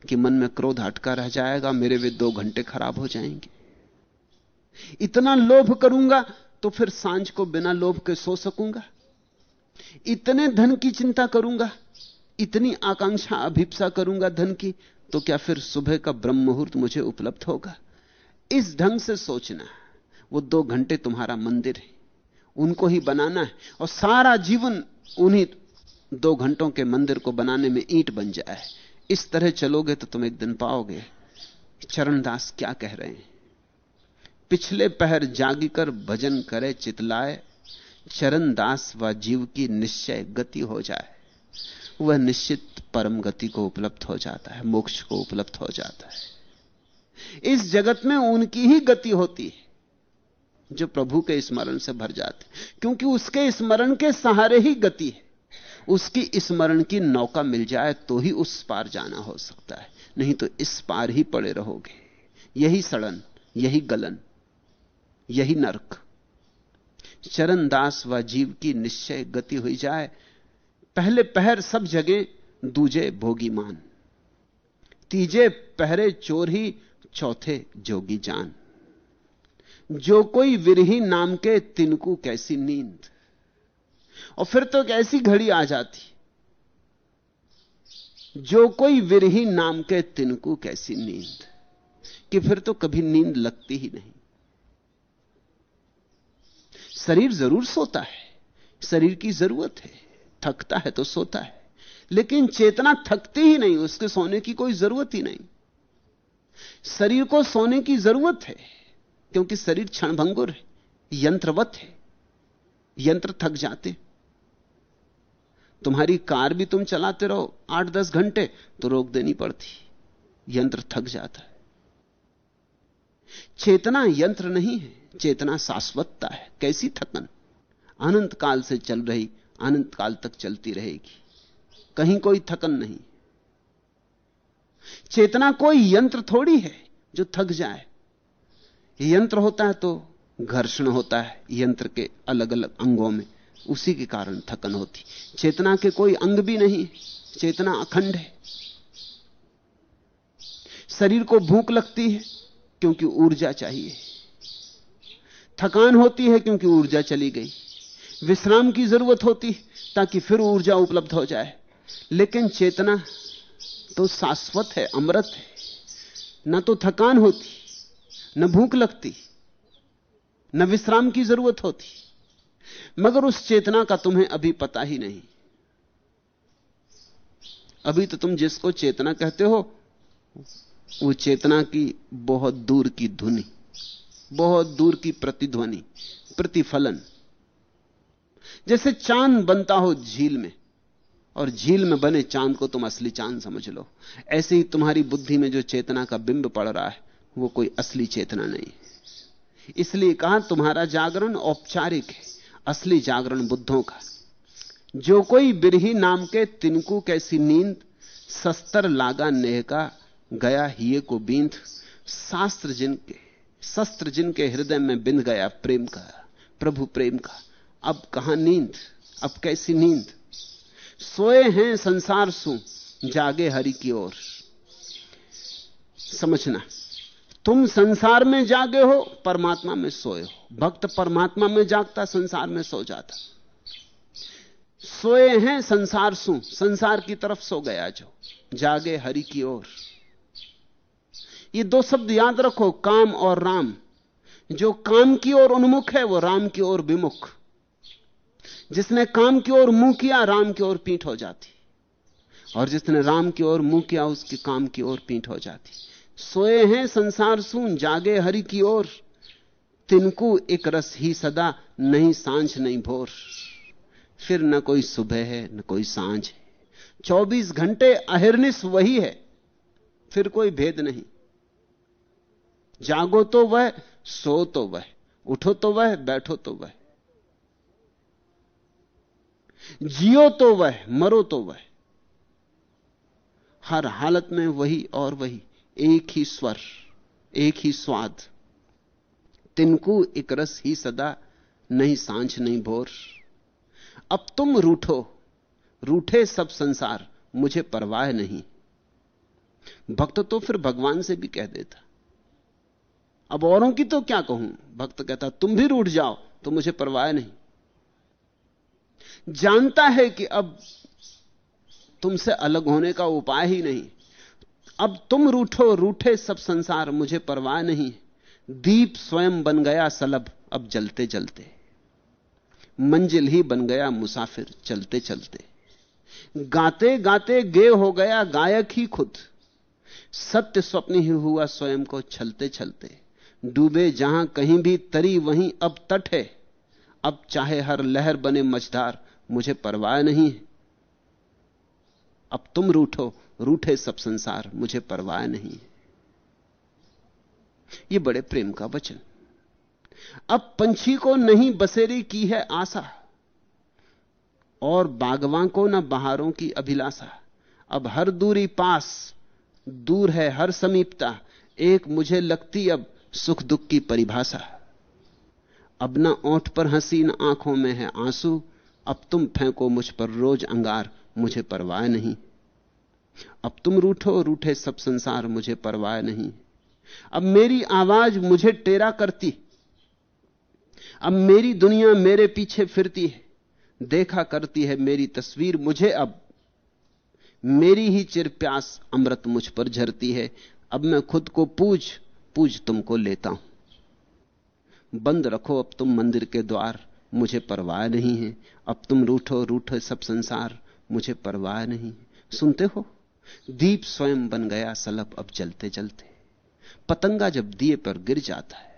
कि मन में क्रोध हटका रह जाएगा, मेरे वे दो घंटे खराब हो जाएँगे। इतना लोभ करूँगा तो फिर साँझ को बिना लोभ के सो सकूँगा। इतने धन की चिंता करूँगा, इतनी आकांक्षा अभिप्सा करूँगा धन की तो क्या फिर सुबह का ब्रह्म मुहूर्त मुझे उपलब्ध होगा? इस ढंग से सोचना, वो दो घंटे तुम्हारा मंदिर है, उनको ही बनाना है, और सारा जीवन उन्हीं दो घंटों के मंदिर को बनाने में ईंट बन जाए। इस तरह चलोगे तो तुम एक दिन पाओगे, चरणदास क्या कह रहे हैं? पिछले पहर जागी कर भजन करे चितलाए चरण दास व जीव की निश्चय गति हो जाए। वह निश्चित परम गति को उपलब्ध हो जाता है, मोक्ष को उपलब्ध हो जाता है। इस जगत में उनकी ही गति होती है, जो प्रभु के स्मरण से भर जाते क्योंकि उसके स्मरण के सहारे ही गति है। उसकी स्मरण की नौका मिल जाए तो ही उस पार जाना हो सकता है, नहीं तो इस पार ही पड़े रहोगे। यही सड़न, यही गलन, यही नरक। चरण दास व जीव की निश्चय गति हुई जाए पहले पहर सब जगह दूजे भोगी मान। तीजे पहरे चोर ही, चौथे जोगी जान। जो कोई विरही नाम के, तिनकू कैसी नींद। और फिर तो कैसी घड़ी आ जाती। जो कोई विरही नाम के, तिनकू कैसी नींद। कि फिर तो कभी नींद लगती ही नहीं। शरीर ज़रूर सोता है। शरीर की ज़रूरत है। थकता है तो सोता है। लेकिन चेतना थकती ही नहीं, उसके सोने की कोई ज़रूरत ही नहीं। शरीर को सोने की ज़रूरत है, क्योंकि शरीर क्षणभंगुर है, यंत्रवत है, यंत्र थक जाते। तुम्हारी कार भी तुम चलाते रहो, आठ दस घंटे तो रोक देनी पड़ती, यंत्र थक जाता है। चेतना यंत्र नहीं है, चेतना शाश्वतता है, कैसी थकन? अनंत काल से चल रही अनंत काल तक चलती रहेगी। कहीं कोई थकन नहीं। चेतना कोई यंत्र थोड़ी है जो थक जाए। यंत्र होता है तो घर्षण होता है, यंत्र के अलग अलग अंगों में। उसी के कारण थकन होती। चेतना के कोई अंग भी नहीं चेतना अखंड है। शरीर को भूख लगती है क्योंकि ऊर्जा चाहिए। थकान होती है क्योंकि ऊर्जा चली गई। विश्राम की ज़रूरत होती ताकि फिर ऊर्जा उपलब्ध हो जाए। लेकिन चेतना तो शाश्वत है, अमृत है। न तो थकान होती, न भूख लगती, न विश्राम की ज़रूरत होती। मगर उस चेतना का तुम्हें अभी पता ही नहीं। अभी तो तुम जिसको चेतना कहते हो, वो चेतना की बहुत दूर की धुनी बहुत दूर की प्रतिध्वनि, प्रतिफलन। जैसे चाँद बनता हो झील में, और झील में बने चाँद को तुम असली चाँद समझ लो। ऐसे ही तुम्हारी बुद्धि में जो चेतना का बिंब पड़ रहा है, वो कोई असली चेतना नहीं। इसलिए कहा, तुम्हारा जागरण औपचारिक है, असली जागरण बुद्धों का। जो कोई बिरही नाम के तिनको कैसी नींद, सस्तर लागा नेह का गया हिये को बींद शास्त्र जिनके, शस्त्र जिनके हृदय में बिंद गया प्रेम का, प्रभु प्रेम का। अब कहाँ नींद? अब कैसी नींद? सोए हैं संसार सु, जागे हरि की ओर। समझना, तुम संसार में जागे हो, परमात्मा में सोए हो। भक्त परमात्मा में जागता, संसार में सो जाता। सोए हैं संसार सु, संसार की तरफ़ सो गया जो, जागे हरि की ओर। ये दो शब्द याद रखो, काम और राम। जो काम की ओर उन्मुख है, वो राम की ओर विमुख। जिसने काम की ओर मुँह किया, राम की ओर पीठ हो जाती। और जिसने राम की ओर मुँह किया, उसकी काम की ओर पीठ हो जाती। सोए हैं संसार सुन, जागे हरि की ओर। तिनको एक रस ही सदा, नहीं साँझ, नहीं भोर। फिर न कोई सुबह है, न कोई साँझ है। चौबीस घंटे अहिर्निश वही है, फिर कोई भेद नहीं। जागो तो वह, सो तो वह, उठो तो वह, बैठो तो वह। जियो तो वह, मरो तो वह। हर हालत में वही और वही, एक ही स्वर, एक ही स्वाद। तिनको एक रस ही सदा, नहीं साँझ, नहीं भोर। अब तुम रूठो, रूठे सब संसार, मुझे परवाह नहीं। भक्त तो फिर भगवान से भी कह देता। अब औरों की तो क्या कहूँ? भक्त कहता, तुम भी रूठ जाओ तो मुझे परवाह नहीं। जानता है कि अब तुमसे अलग होने का उपाय ही नहीं। अब तुम रूठो, रूठे सब संसार, मुझे परवाह नहीं। दीप स्वयं बन गया सलब, अब जलते जलते। मंजिल ही बन गया मुसाफिर, चलते चलते। गाते गाते गे हो गया गायक ही खुद। सत्य स्वप्न ही हुआ स्वयं को छलते छलते। डूबे जहाँ कहीं भी तरी, वहीं अब तट है। अब चाहे हर लहर बने मझधार मुझे परवाह नहीं है। अब तुम रूठो, रूठे सब संसार, मुझे परवाह नहीं है। बड़े प्रेम का वचन। अब पंछी को नहीं बसेरी की है आशा, और बागवां को न बहारों की अभिलाषा। अब हर दूरी पास, दूर है हर समीपता, एक मुझे लगती अब सुख दुख की परिभाषा। अब न ओठ पर हँसी हसीन आँखों में है आँसू अब तुम फेंको मुझ पर रोज अंगार, मुझे परवाह नहीं। अब तुम रूठो, रूठे सब संसार, मुझे परवाह नहीं। अब मेरी आवाज़ मुझे टेरा करती। अब मेरी दुनिया मेरे पीछे फिरती है, देखा करती है मेरी तस्वीर मुझे अब। मेरी ही चिर प्यास अमृत मुझ पर झरती है, अब मैं खुद को पूज पूज तुमको लेता हूँ। बंद रखो अब तुम मंदिर के द्वार मुझे परवाह नहीं है। अब तुम रूठो रूठो सब संसार, मुझे परवाह नहीं सुनते हो? दीप स्वयं बन गया सलब अब जलते जलते। पतंगा जब दिए पर गिर जाता है,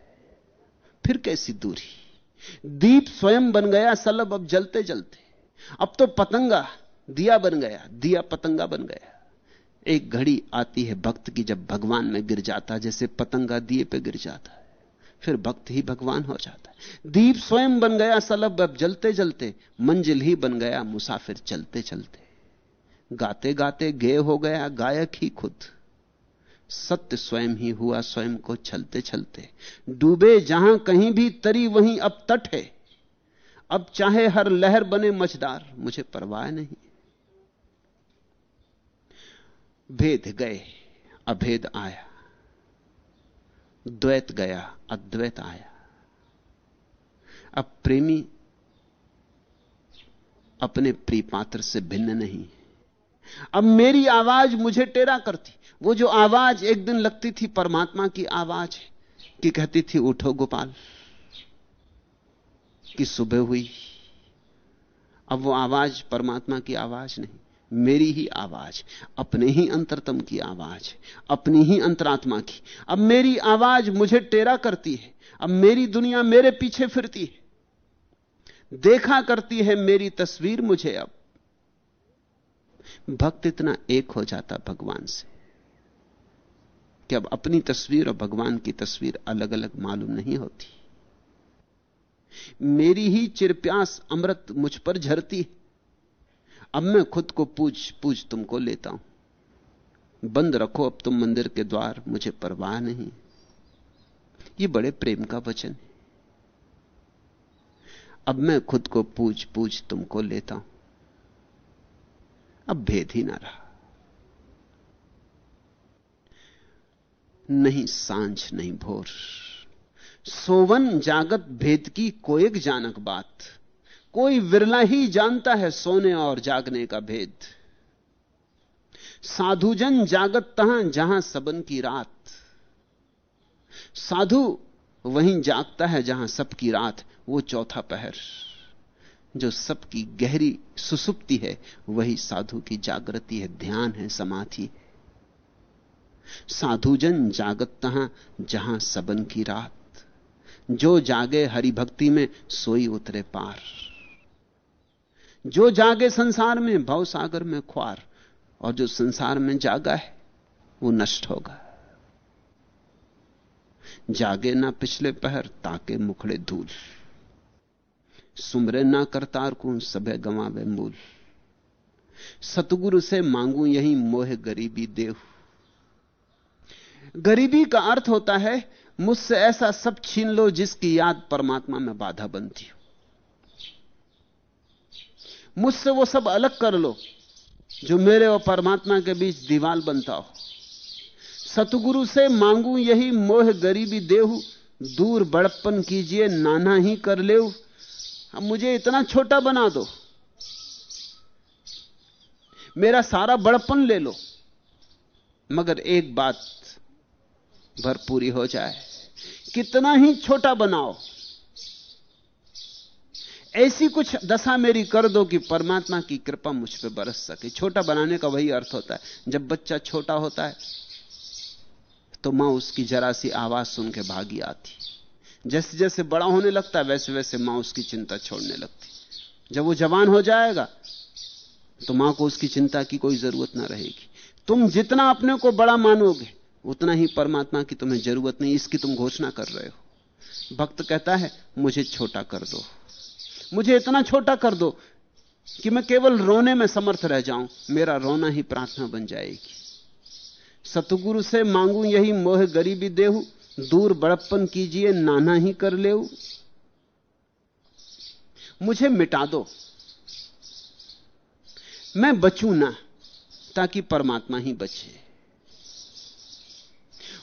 फिर कैसी दूरी? दीप स्वयं बन गया सलब अब जलते जलते। अब तो पतंगा दिया बन गया, दिया पतंगा बन गया। एक घड़ी आती है भक्त की जब भगवान में गिर जाता जैसे पतंगा दिए पे गिर जाता फिर भक्त ही भगवान हो जाता है। दीप स्वयं बन गया सलब, अब जलते जलते, मंजिल ही बन गया मुसाफिर चलते चलते। गाते गाते गे हो गया गायक ही खुद। सत्य स्वयं ही हुआ स्वयं को चलते छलते। डूबे जहाँ कहीं भी तरी वहीं अब तट है। अब चाहे हर लहर बने मछदार मुझे परवाह नहीं। भेद गए, अभेद आया। द्वैत गया, अद्वैत आया। अब प्रेमी अपने प्रिय पात्र से भिन्न नहीं। अब मेरी आवाज़ मुझे टेरा करती। वो जो आवाज़ एक दिन लगती थी परमात्मा की आवाज़ कि कहती थी, उठो गोपाल। कि सुबह हुई। अब वो आवाज़ परमात्मा की आवाज़ नहीं। मेरी ही आवाज़, अपने ही अंतरतम की आवाज़, अपनी ही अंतरात्मा की। अब मेरी आवाज़ मुझे टेरा करती है, अब मेरी दुनिया मेरे पीछे फिरती है। देखा करती है मेरी तस्वीर मुझे अब। भक्त इतना एक हो जाता भगवान से कि अब अपनी तस्वीर और भगवान की तस्वीर अलग अलग मालूम नहीं होती। मेरी ही चिरप्यास अमृत मुझ पर झरती अब मैं खुद को पूछ पूछ तुमको लेता हूँ। बंद रखो अब तुम मंदिर के द्वार, मुझे परवाह नहीं। ये बड़े प्रेम का वचन है। अब मैं खुद को पूछ पूछ तुमको लेता हूँ। अब भेद ही ना रहा। नहीं साँझ, नहीं भोर। सोवन जागत भेद की कोएक जानक बात। कोई विरला ही जानता है सोने और जागने का भेद। साधुजन जागत तहां जहाँ सबन की रात। साधु वहीं जागता है जहाँ सबकी रात, वो चौथा पहर। जो सबकी गहरी सुसुप्ति है, वही साधु की जागृति है, ध्यान है, समाधि। साधुजन जागत तहां जहाँ सबन की रात। जो जागे हरि भक्ति में, सोई उतरे पार। जो जागे संसार में, भव सागर में ख्वार, और जो संसार में जागा है, वो नष्ट होगा। जागे ना पिछले पहर, ताके मुखड़े धूल। सुमरे ना करतार को सबे गंवावे मूल। सतगुरु से मांगू यही मोह गरीबी देव गरीबी का अर्थ होता है, मुझसे ऐसा सब छीन लो जिसकी याद परमात्मा में बाधा बनती हो। मुझसे वो सब अलग कर लो, जो मेरे और परमात्मा के बीच दीवाल बनता हो। सतगुरु से मांगू यही मोह गरीबी देहू, दूर बड़प्पन कीजिए, नाना ही कर ले अब मुझे इतना छोटा बना दो। मेरा सारा बड़प्पन ले लो। मगर एक बात भरपूरी हो जाए, कितना ही छोटा बनाओ। ऐसी कुछ दशा मेरी कर दो कि परमात्मा की कृपा मुझ पर बरस सके। छोटा बनाने का वही अर्थ होता है। जब बच्चा छोटा होता है तो माँ उसकी जरा सी आवाज़ सुन के भागी आती। जैसे जैसे बड़ा होने लगता है, वैसे वैसे माँ उसकी चिंता छोड़ने लगती। जब वो जवान हो जाएगा तो माँ को उसकी चिंता की कोई ज़रूरत ना रहेगी। तुम जितना अपने को बड़ा मानोगे, उतना ही परमात्मा की तुम्हें ज़रूरत नहीं, इसकी तुम घोषणा कर रहे हो। भक्त कहता है, मुझे छोटा कर दो। मुझे इतना छोटा कर दो कि मैं केवल रोने में समर्थ रह जाऊँ। मेरा रोना ही प्रार्थना बन जाएगी। सतगुरु से मांगू यही मोह गरीबी देहू, दूर बड़प्पन कीजिए, नाना ही कर ले मुझे मिटा दो। मैं बचूं ना, ताकि परमात्मा ही बचे।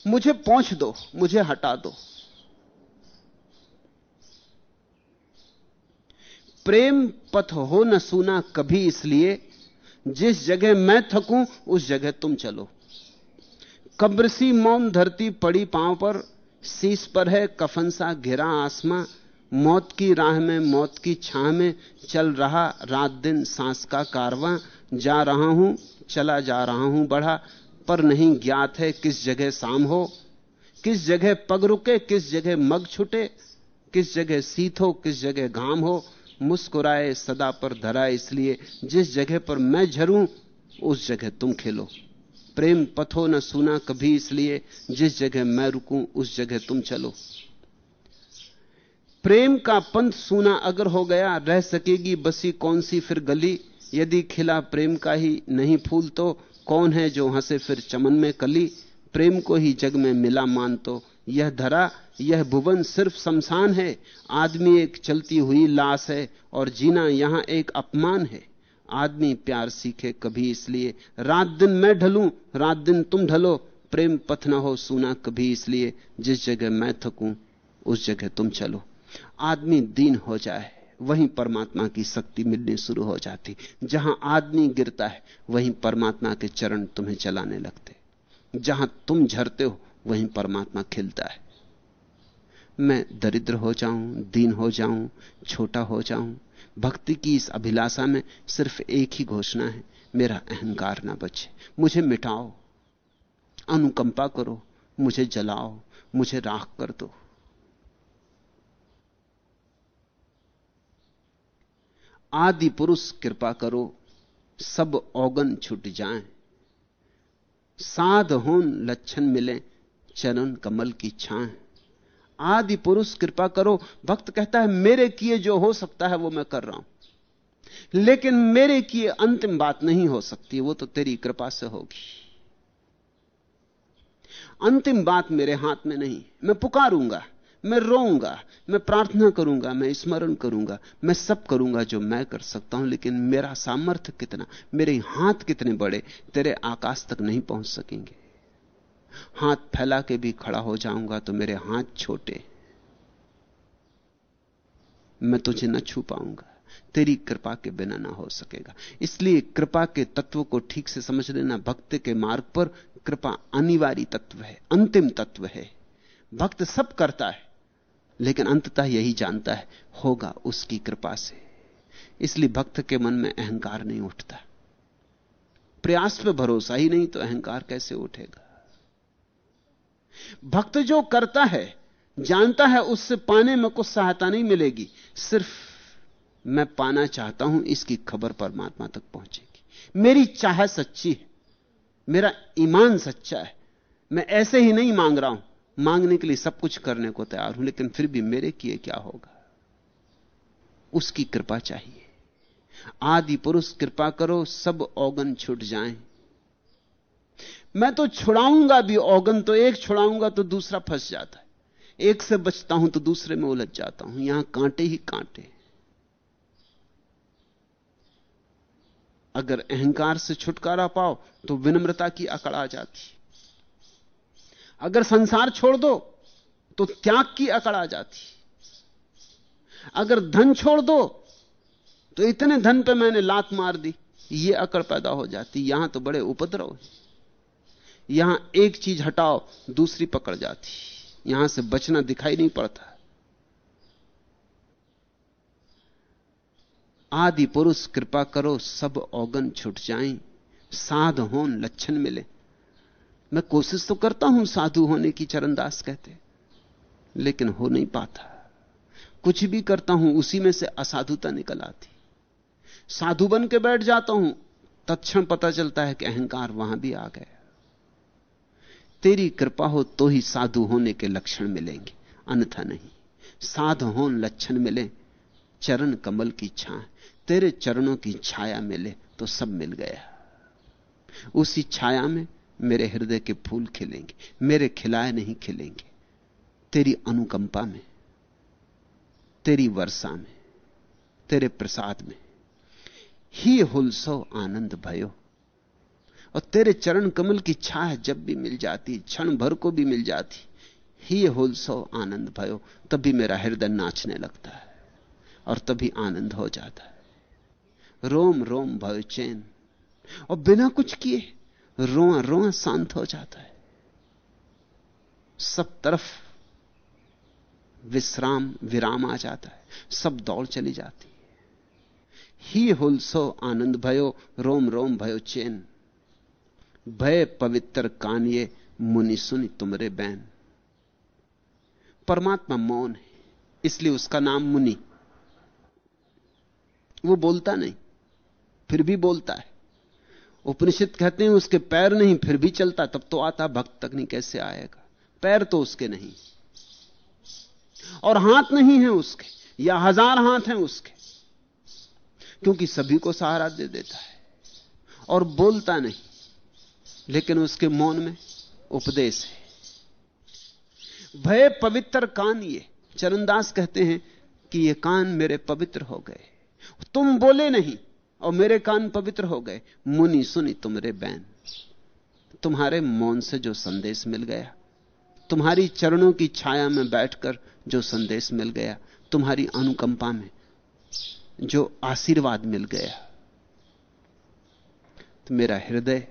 मुझे पहुँच दो, मुझे हटा दो। प्रेम पथ हो न सुना कभी इसलिए, जिस जगह मैं थकूं, उस जगह तुम चलो। कब्र सी मौन धरती पड़ी पाँव पर शीश पर है कफन सा घिरा आसमां। मौत की राह में, मौत की छा में चल रहा रात दिन सांस का कारवां। जा रहा हूँ, चला जा रहा हूँ बढ़ा पर नहीं ज्ञात है किस जगह शाम हो। किस जगह पग रुके, किस जगह मग छुटे, किस जगह शीत हो, किस जगह घाम हो। मुस्कुराए, सदा पर धरा इसलिए, जिस जगह पर मैं झरूं, उस जगह तुम खेलो। प्रेम पथो न सुना कभी इसलिए, जिस जगह मैं रुकूं, उस जगह तुम चलो। प्रेम का पंथ सुना अगर हो गया, रह सकेगी बसी कौन सी फिर गली। यदि खिला प्रेम का ही नहीं फूल तो कौन है जो हंसे फिर चमन में कली। प्रेम को ही जग में मिला मान तो यह धरा, यह भुवन सिर्फ़ शमशान है। आदमी एक चलती हुई लाश है और जीना यहाँ एक अपमान है। आदमी प्यार सीखे कभी इसलिए, रात दिन मैं ढलूं, रात दिन तुम ढलो। प्रेम पथ न हो सुना कभी इसलिए, जिस जगह मैं थकूं, उस जगह तुम चलो। आदमी दीन हो जाए, वहीं परमात्मा की शक्ति मिलनी शुरू हो जाती। जहाँ आदमी गिरता है, वहीं परमात्मा के चरण तुम्हें चलाने लगते। जहाँ तुम झरते हो वहीं परमात्मा खिलता है। मैं दरिद्र हो जाऊँ, दीन हो जाऊँ, छोटा हो जाऊँ, भक्ति की इस अभिलाषा में सिर्फ़ एक ही घोषणा है, मेरा अहंकार ना बचे। मुझे मिटाओ, अनुकंपा करो, मुझे जलाओ, मुझे राख कर दो। आदि पुरुष कृपा करो, सब औगन छुट जाएँ। साध होन लक्षण मिले चरण कमल की छाएँ आदि पुरुष कृपा करो, भक्त कहता है, मेरे किए जो हो सकता है वो मैं कर रहा हूँ। लेकिन मेरे किए अंतिम बात नहीं हो सकती, वो तो तेरी कृपा से होगी। अंतिम बात मेरे हाथ में नहीं। मैं पुकारूँगा, मैं रोऊँगा, मैं प्रार्थना करूँगा, मैं स्मरण करूँगा, मैं सब करूँगा जो मैं कर सकता हूँ, लेकिन मेरा सामर्थ्य कितना, मेरे हाथ कितने बड़े, तेरे आकाश तक नहीं पहुँच सकेंगे। हाथ फैला के भी खड़ा हो जाऊँगा तो मेरे हाथ छोटे। मैं तुझे न छू पाऊँगा। तेरी कृपा के बिना ना हो सकेगा। इसलिए कृपा के तत्व को ठीक से समझ लेना, भक्त के मार्ग पर कृपा अनिवार्य तत्व है, अंतिम तत्व है। भक्त सब करता है, लेकिन अंततः यही जानता है, होगा उसकी कृपा से। इसलिए भक्त के मन में अहंकार नहीं उठता। प्रयास पर भरोसा ही नहीं तो अहंकार कैसे उठेगा? भक्त जो करता है, जानता है उससे पाने में कुछ सहायता नहीं मिलेगी। सिर्फ़ मैं पाना चाहता हूँ, इसकी खबर परमात्मा तक पहुंचेगी। मेरी चाह सच्ची है, मेरा ईमान सच्चा है। मैं ऐसे ही नहीं मांग रहा हूँ। मांगने के लिए सब कुछ करने को तैयार हूँ, लेकिन फिर भी मेरे किए क्या होगा? उसकी कृपा चाहिए। आदि पुरुष, कृपा करो, सब औगन छुट जाएँ। मैं तो छुड़ाऊँगा भी औगन तो एक छुड़ाऊँगा तो दूसरा फंस जाता है। एक से बचता हूँ तो दूसरे में उलझ जाता हूँ। यहाँ कांटे ही कांटे अगर अहंकार से छुटकारा पाओ तो विनम्रता की अकड़ आ जाती अगर संसार छोड़ दो तो त्याग की अकड़ आ जाती अगर धन छोड़ दो तो इतने धन पे मैंने लात मार दी, ये अकड़ पैदा हो जाती यहाँ तो बड़े उपद्रव है। यहाँ एक चीज़ हटाओ, दूसरी पकड़ जाती। यहाँ से बचना दिखाई नहीं पड़ता। आदि पुरुष कृपा करो, सब औगन छुट जाएँ। साध होन, लक्षण मिले। मैं कोशिश तो करता हूँ साधु होने की चरणदास कहते। लेकिन हो नहीं पाता। कुछ भी करता हूँ, उसी में से असाधुता निकल आती। साधु बन के बैठ जाता हूँ, तत्क्षण पता चलता है कि अहंकार वहाँ भी आ गया। तेरी कृपा हो तो ही साधु होने के लक्षण मिलेंगे। अन्यथा नहीं। साध हो लक्षण मिले, चरण कमल की छा तेरे चरणों की छाया मिले तो सब मिल गया। उसी छाया में मेरे हृदय के फूल खिलेंगे, मेरे खिलाए नहीं खिलेंगे। तेरी अनुकंपा में, तेरी वर्षा में, तेरे प्रसाद में, ही हुलसो आनंद भयो। और तेरे चरण कमल की छाह जब भी मिल जाती, क्षण भर को भी मिल जाती, ही होलसो आनंद भयो तभी मेरा हृदय नाचने लगता है और तभी आनंद हो जाता है। रोम रोम भयो चैन, और बिना कुछ किए रोआ रोआ शांत हो जाता है। सब तरफ़ विश्राम, विराम आ जाता है, सब दौड़ चली जाती है। ही हुलसो आनंद भयो, रोम रोम भयो चैन भय पवित्र कानिए मुनि सुनि तुमरे बैन परमात्मा मौन है, इसलिए उसका नाम मुनि। वो बोलता नहीं, फिर भी बोलता है। उपनिषद कहते हैं, उसके पैर नहीं, फिर भी चलता, तब तो आता भक्त तक नहीं, कैसे आएगा? पैर तो उसके नहीं। और हाथ नहीं है उसके, या हज़ार हाथ हैं उसके, क्योंकि सभी को सहारा दे देता है। और बोलता नहीं लेकिन उसके मौन में उपदेश है। भय पवित्र कान ये। चरणदास कहते हैं कि ये कान मेरे पवित्र हो गए। तुम बोले नहीं और मेरे कान पवित्र हो गए। मुनि सुनी तुमरे बैन। तुम्हारे मौन से जो संदेश मिल गया, तुम्हारी चरणों की छाया में बैठकर जो संदेश मिल गया, तुम्हारी अनुकंपा में जो आशीर्वाद मिल गया तो मेरा हृदय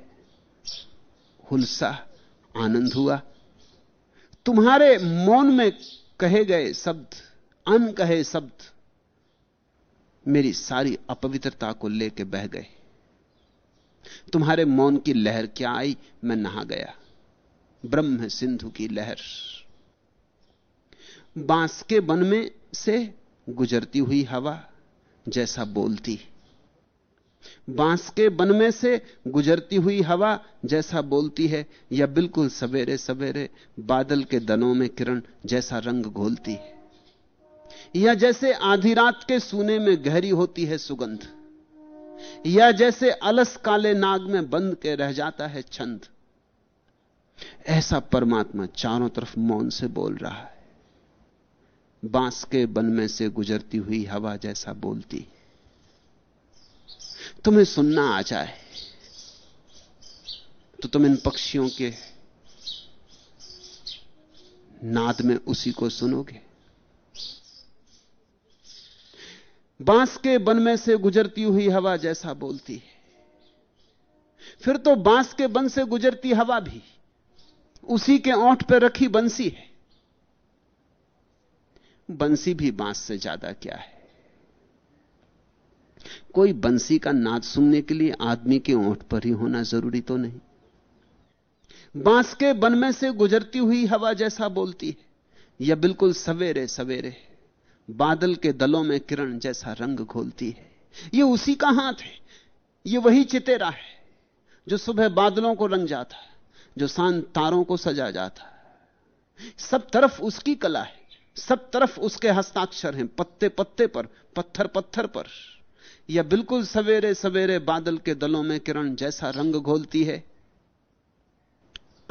हुलसा, आनंद हुआ। तुम्हारे मौन में कहे गए शब्द अन कहे शब्द मेरी सारी अपवित्रता को लेकर बह गए। तुम्हारे मौन की लहर क्या आई? मैं नहा गया। ब्रह्म सिंधु की लहर। बाँस के बन में से गुजरती हुई हवा जैसा बोलती। बाँस के बन में से गुजरती हुई हवा जैसा बोलती है, या बिल्कुल सवेरे सवेरे बादल के दनों में किरण जैसा रंग घोलती है। या जैसे आधी रात के सूने में गहरी होती है सुगंध। या जैसे अलस काले नाग में बंद के रह जाता है छंद। ऐसा परमात्मा चारों तरफ़ मौन से बोल रहा है। बाँस के बन में से गुजरती हुई हवा जैसा बोलती है। तुम्हें सुनना आ जाए तो तुम इन पक्षियों के नाद में उसी को सुनोगे। बाँस के बन में से गुजरती हुई हवा जैसा बोलती है। फिर तो बाँस के बन से गुजरती हवा भी उसी के ओंठ पर रखी बंसी है। बंसी भी बाँस से ज़्यादा क्या है? कोई बंसी का नाद सुनने के लिए आदमी के ओंठ पर ही होना ज़रूरी तो नहीं। बाँस के बन में से गुजरती हुई हवा जैसा बोलती है, या बिल्कुल सवेरे सवेरे बादल के दलों में किरण जैसा रंग घोलती है। यह उसी का हाथ है यह वही चितेरा है, जो सुबह बादलों को रंग जाता है जो शांत तारों को सजा जाता। सब तरफ़ उसकी कला है, सब तरफ़ उसके हस्ताक्षर हैं, पत्ते पत्ते पर, पत्थर पत्थर पर। या बिल्कुल सवेरे सवेरे बादल के दलों में किरण जैसा रंग घोलती है?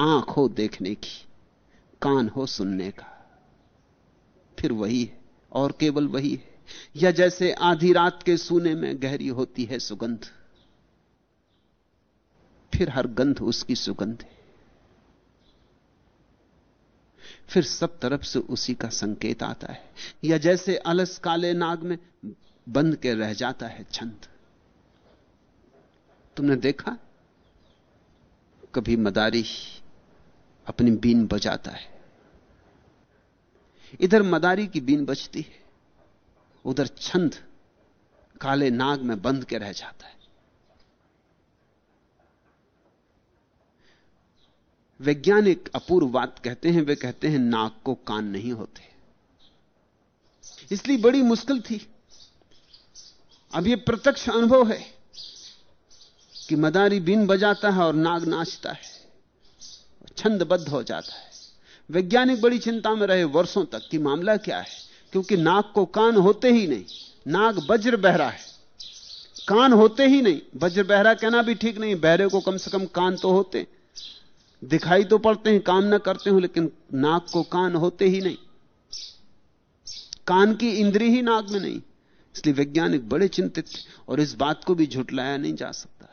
आँख हो देखने की, कान हो सुनने का। फिर वही है, और केवल वही है। या जैसे आधी रात के सूने में गहरी होती है सुगंध। फिर हर गंध उसकी सुगंध है। फिर सब तरफ़ से उसी का संकेत आता है। या जैसे अलस काले नाग में बंद के रह जाता है छंद। तुमने देखा? कभी मदारी अपनी बीन बजाता है। इधर मदारी की बीन बजती है, उधर छंद काले नाग में बंद के रह जाता है। वैज्ञानिक अपूर्व बात कहते हैं, वे कहते हैं, नाक को कान नहीं होते। इसलिए बड़ी मुश्किल थी अब यह प्रत्यक्ष अनुभव है कि मदारी बीन बजाता है और नाग नाचता है, छंदबद्ध हो जाता है। वैज्ञानिक बड़ी चिंता में रहे वर्षों तक कि मामला क्या है, क्योंकि नाग को कान होते ही नहीं, नाग वज्र बहरा है। कान होते ही नहीं वज्र बहरा कहना भी ठीक नहीं, बहरे को कम से कम कान तो होते दिखाई तो पड़ते हैं, काम ना करते हो, लेकिन नाक को कान होते ही नहीं। कान की इंद्री ही नाक में नहीं इसलिए वैज्ञानिक बड़े चिंतित थे और इस बात को भी झुटलाया नहीं जा सकता।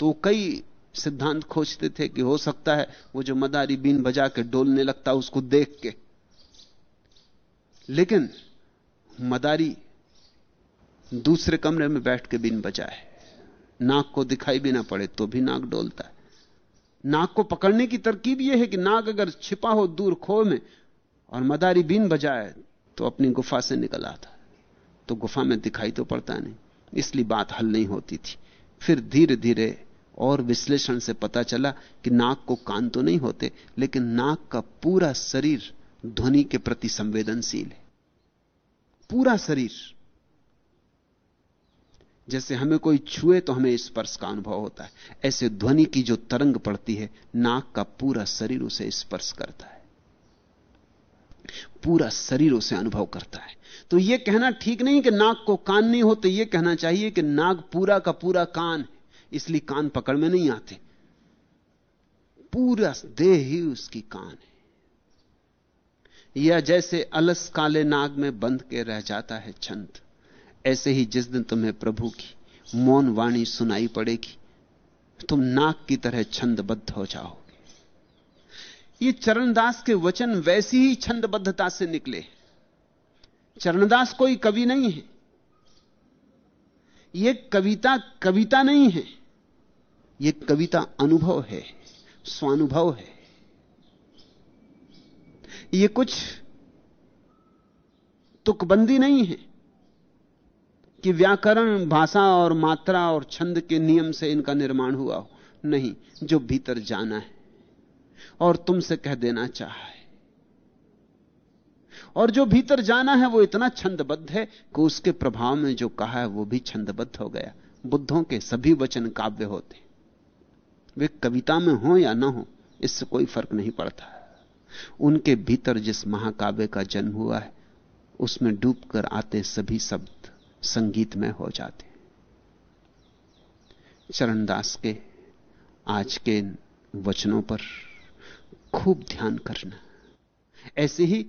तो कई सिद्धांत खोजते थे कि हो सकता है वो जो मदारी बीन बजा के डोलने लगता उसको देख के। लेकिन मदारी दूसरे कमरे में बैठ के बीन बजाए। नाक को दिखाई भी ना पड़े तो भी नाक डोलता है। नाक को पकड़ने की तरकीब यह है कि नाक अगर छिपा हो दूर खो में और मदारी बीन बजाए तो अपनी गुफा से निकल आता। तो गुफा में दिखाई तो पड़ता नहीं। इसलिए बात हल नहीं होती थी। फिर धीरे धीरे और विश्लेषण से पता चला कि नाक को कान तो नहीं होते, लेकिन नाक का पूरा शरीर ध्वनि के प्रति संवेदनशील है। पूरा शरीर। जैसे हमें कोई छुए तो हमें स्पर्श का अनुभव होता है। ऐसे ध्वनि की जो तरंग पड़ती है, नाक का पूरा शरीर उसे स्पर्श करता है। पूरा शरीर उसे अनुभव करता है। तो यह कहना ठीक नहीं कि नाक को कान नहीं होते यह कहना चाहिए कि नाक पूरा का पूरा कान है, इसलिए कान पकड़ में नहीं आते। पूरा देह ही उसकी कान है। या जैसे अलस काले नाग में बंध के रह जाता है छंद, ऐसे ही जिस दिन तुम्हें प्रभु की मौन वाणी सुनाई पड़ेगी, तुम नाक की तरह छंदबद्ध हो जाओगे ये चरणदास के वचन वैसी ही छंदबद्धता से निकले चरणदास कोई कवि नहीं है। ये कविता कविता नहीं है। ये कविता अनुभव है, स्वानुभव है। ये कुछ तुकबंदी नहीं है कि व्याकरण, भाषा और मात्रा और छंद के नियम से इनका निर्माण हुआ हो। नहीं, जो भीतर जाना है। और तुमसे कह देना चाह है। और जो भीतर जाना है, वो इतना छंदबद्ध है कि उसके प्रभाव में जो कहा है, वो भी छंदबद्ध हो गया। बुद्धों के सभी वचन काव्य होते। वे कविता में हो या ना हो, इससे कोई फ़र्क नहीं पड़ता। उनके भीतर जिस महाकाव्य का जन्म हुआ है, उसमें डूबकर आते सभी शब्द संगीत में हो जाते। चरणदास के आज के वचनों पर खूब ध्यान करना। ऐसे ही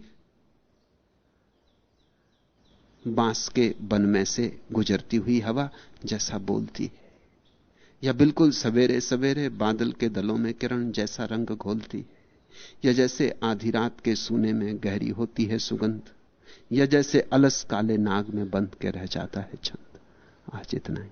बाँस के बन में से गुजरती हुई हवा जैसा बोलती है, या बिल्कुल सवेरे सवेरे बादल के दलों में किरण जैसा रंग घोलती या जैसे आधी रात के सोने में गहरी होती है सुगंध, या जैसे अलस काले नाग में बंध के रह जाता है छंद। आज इतना ही।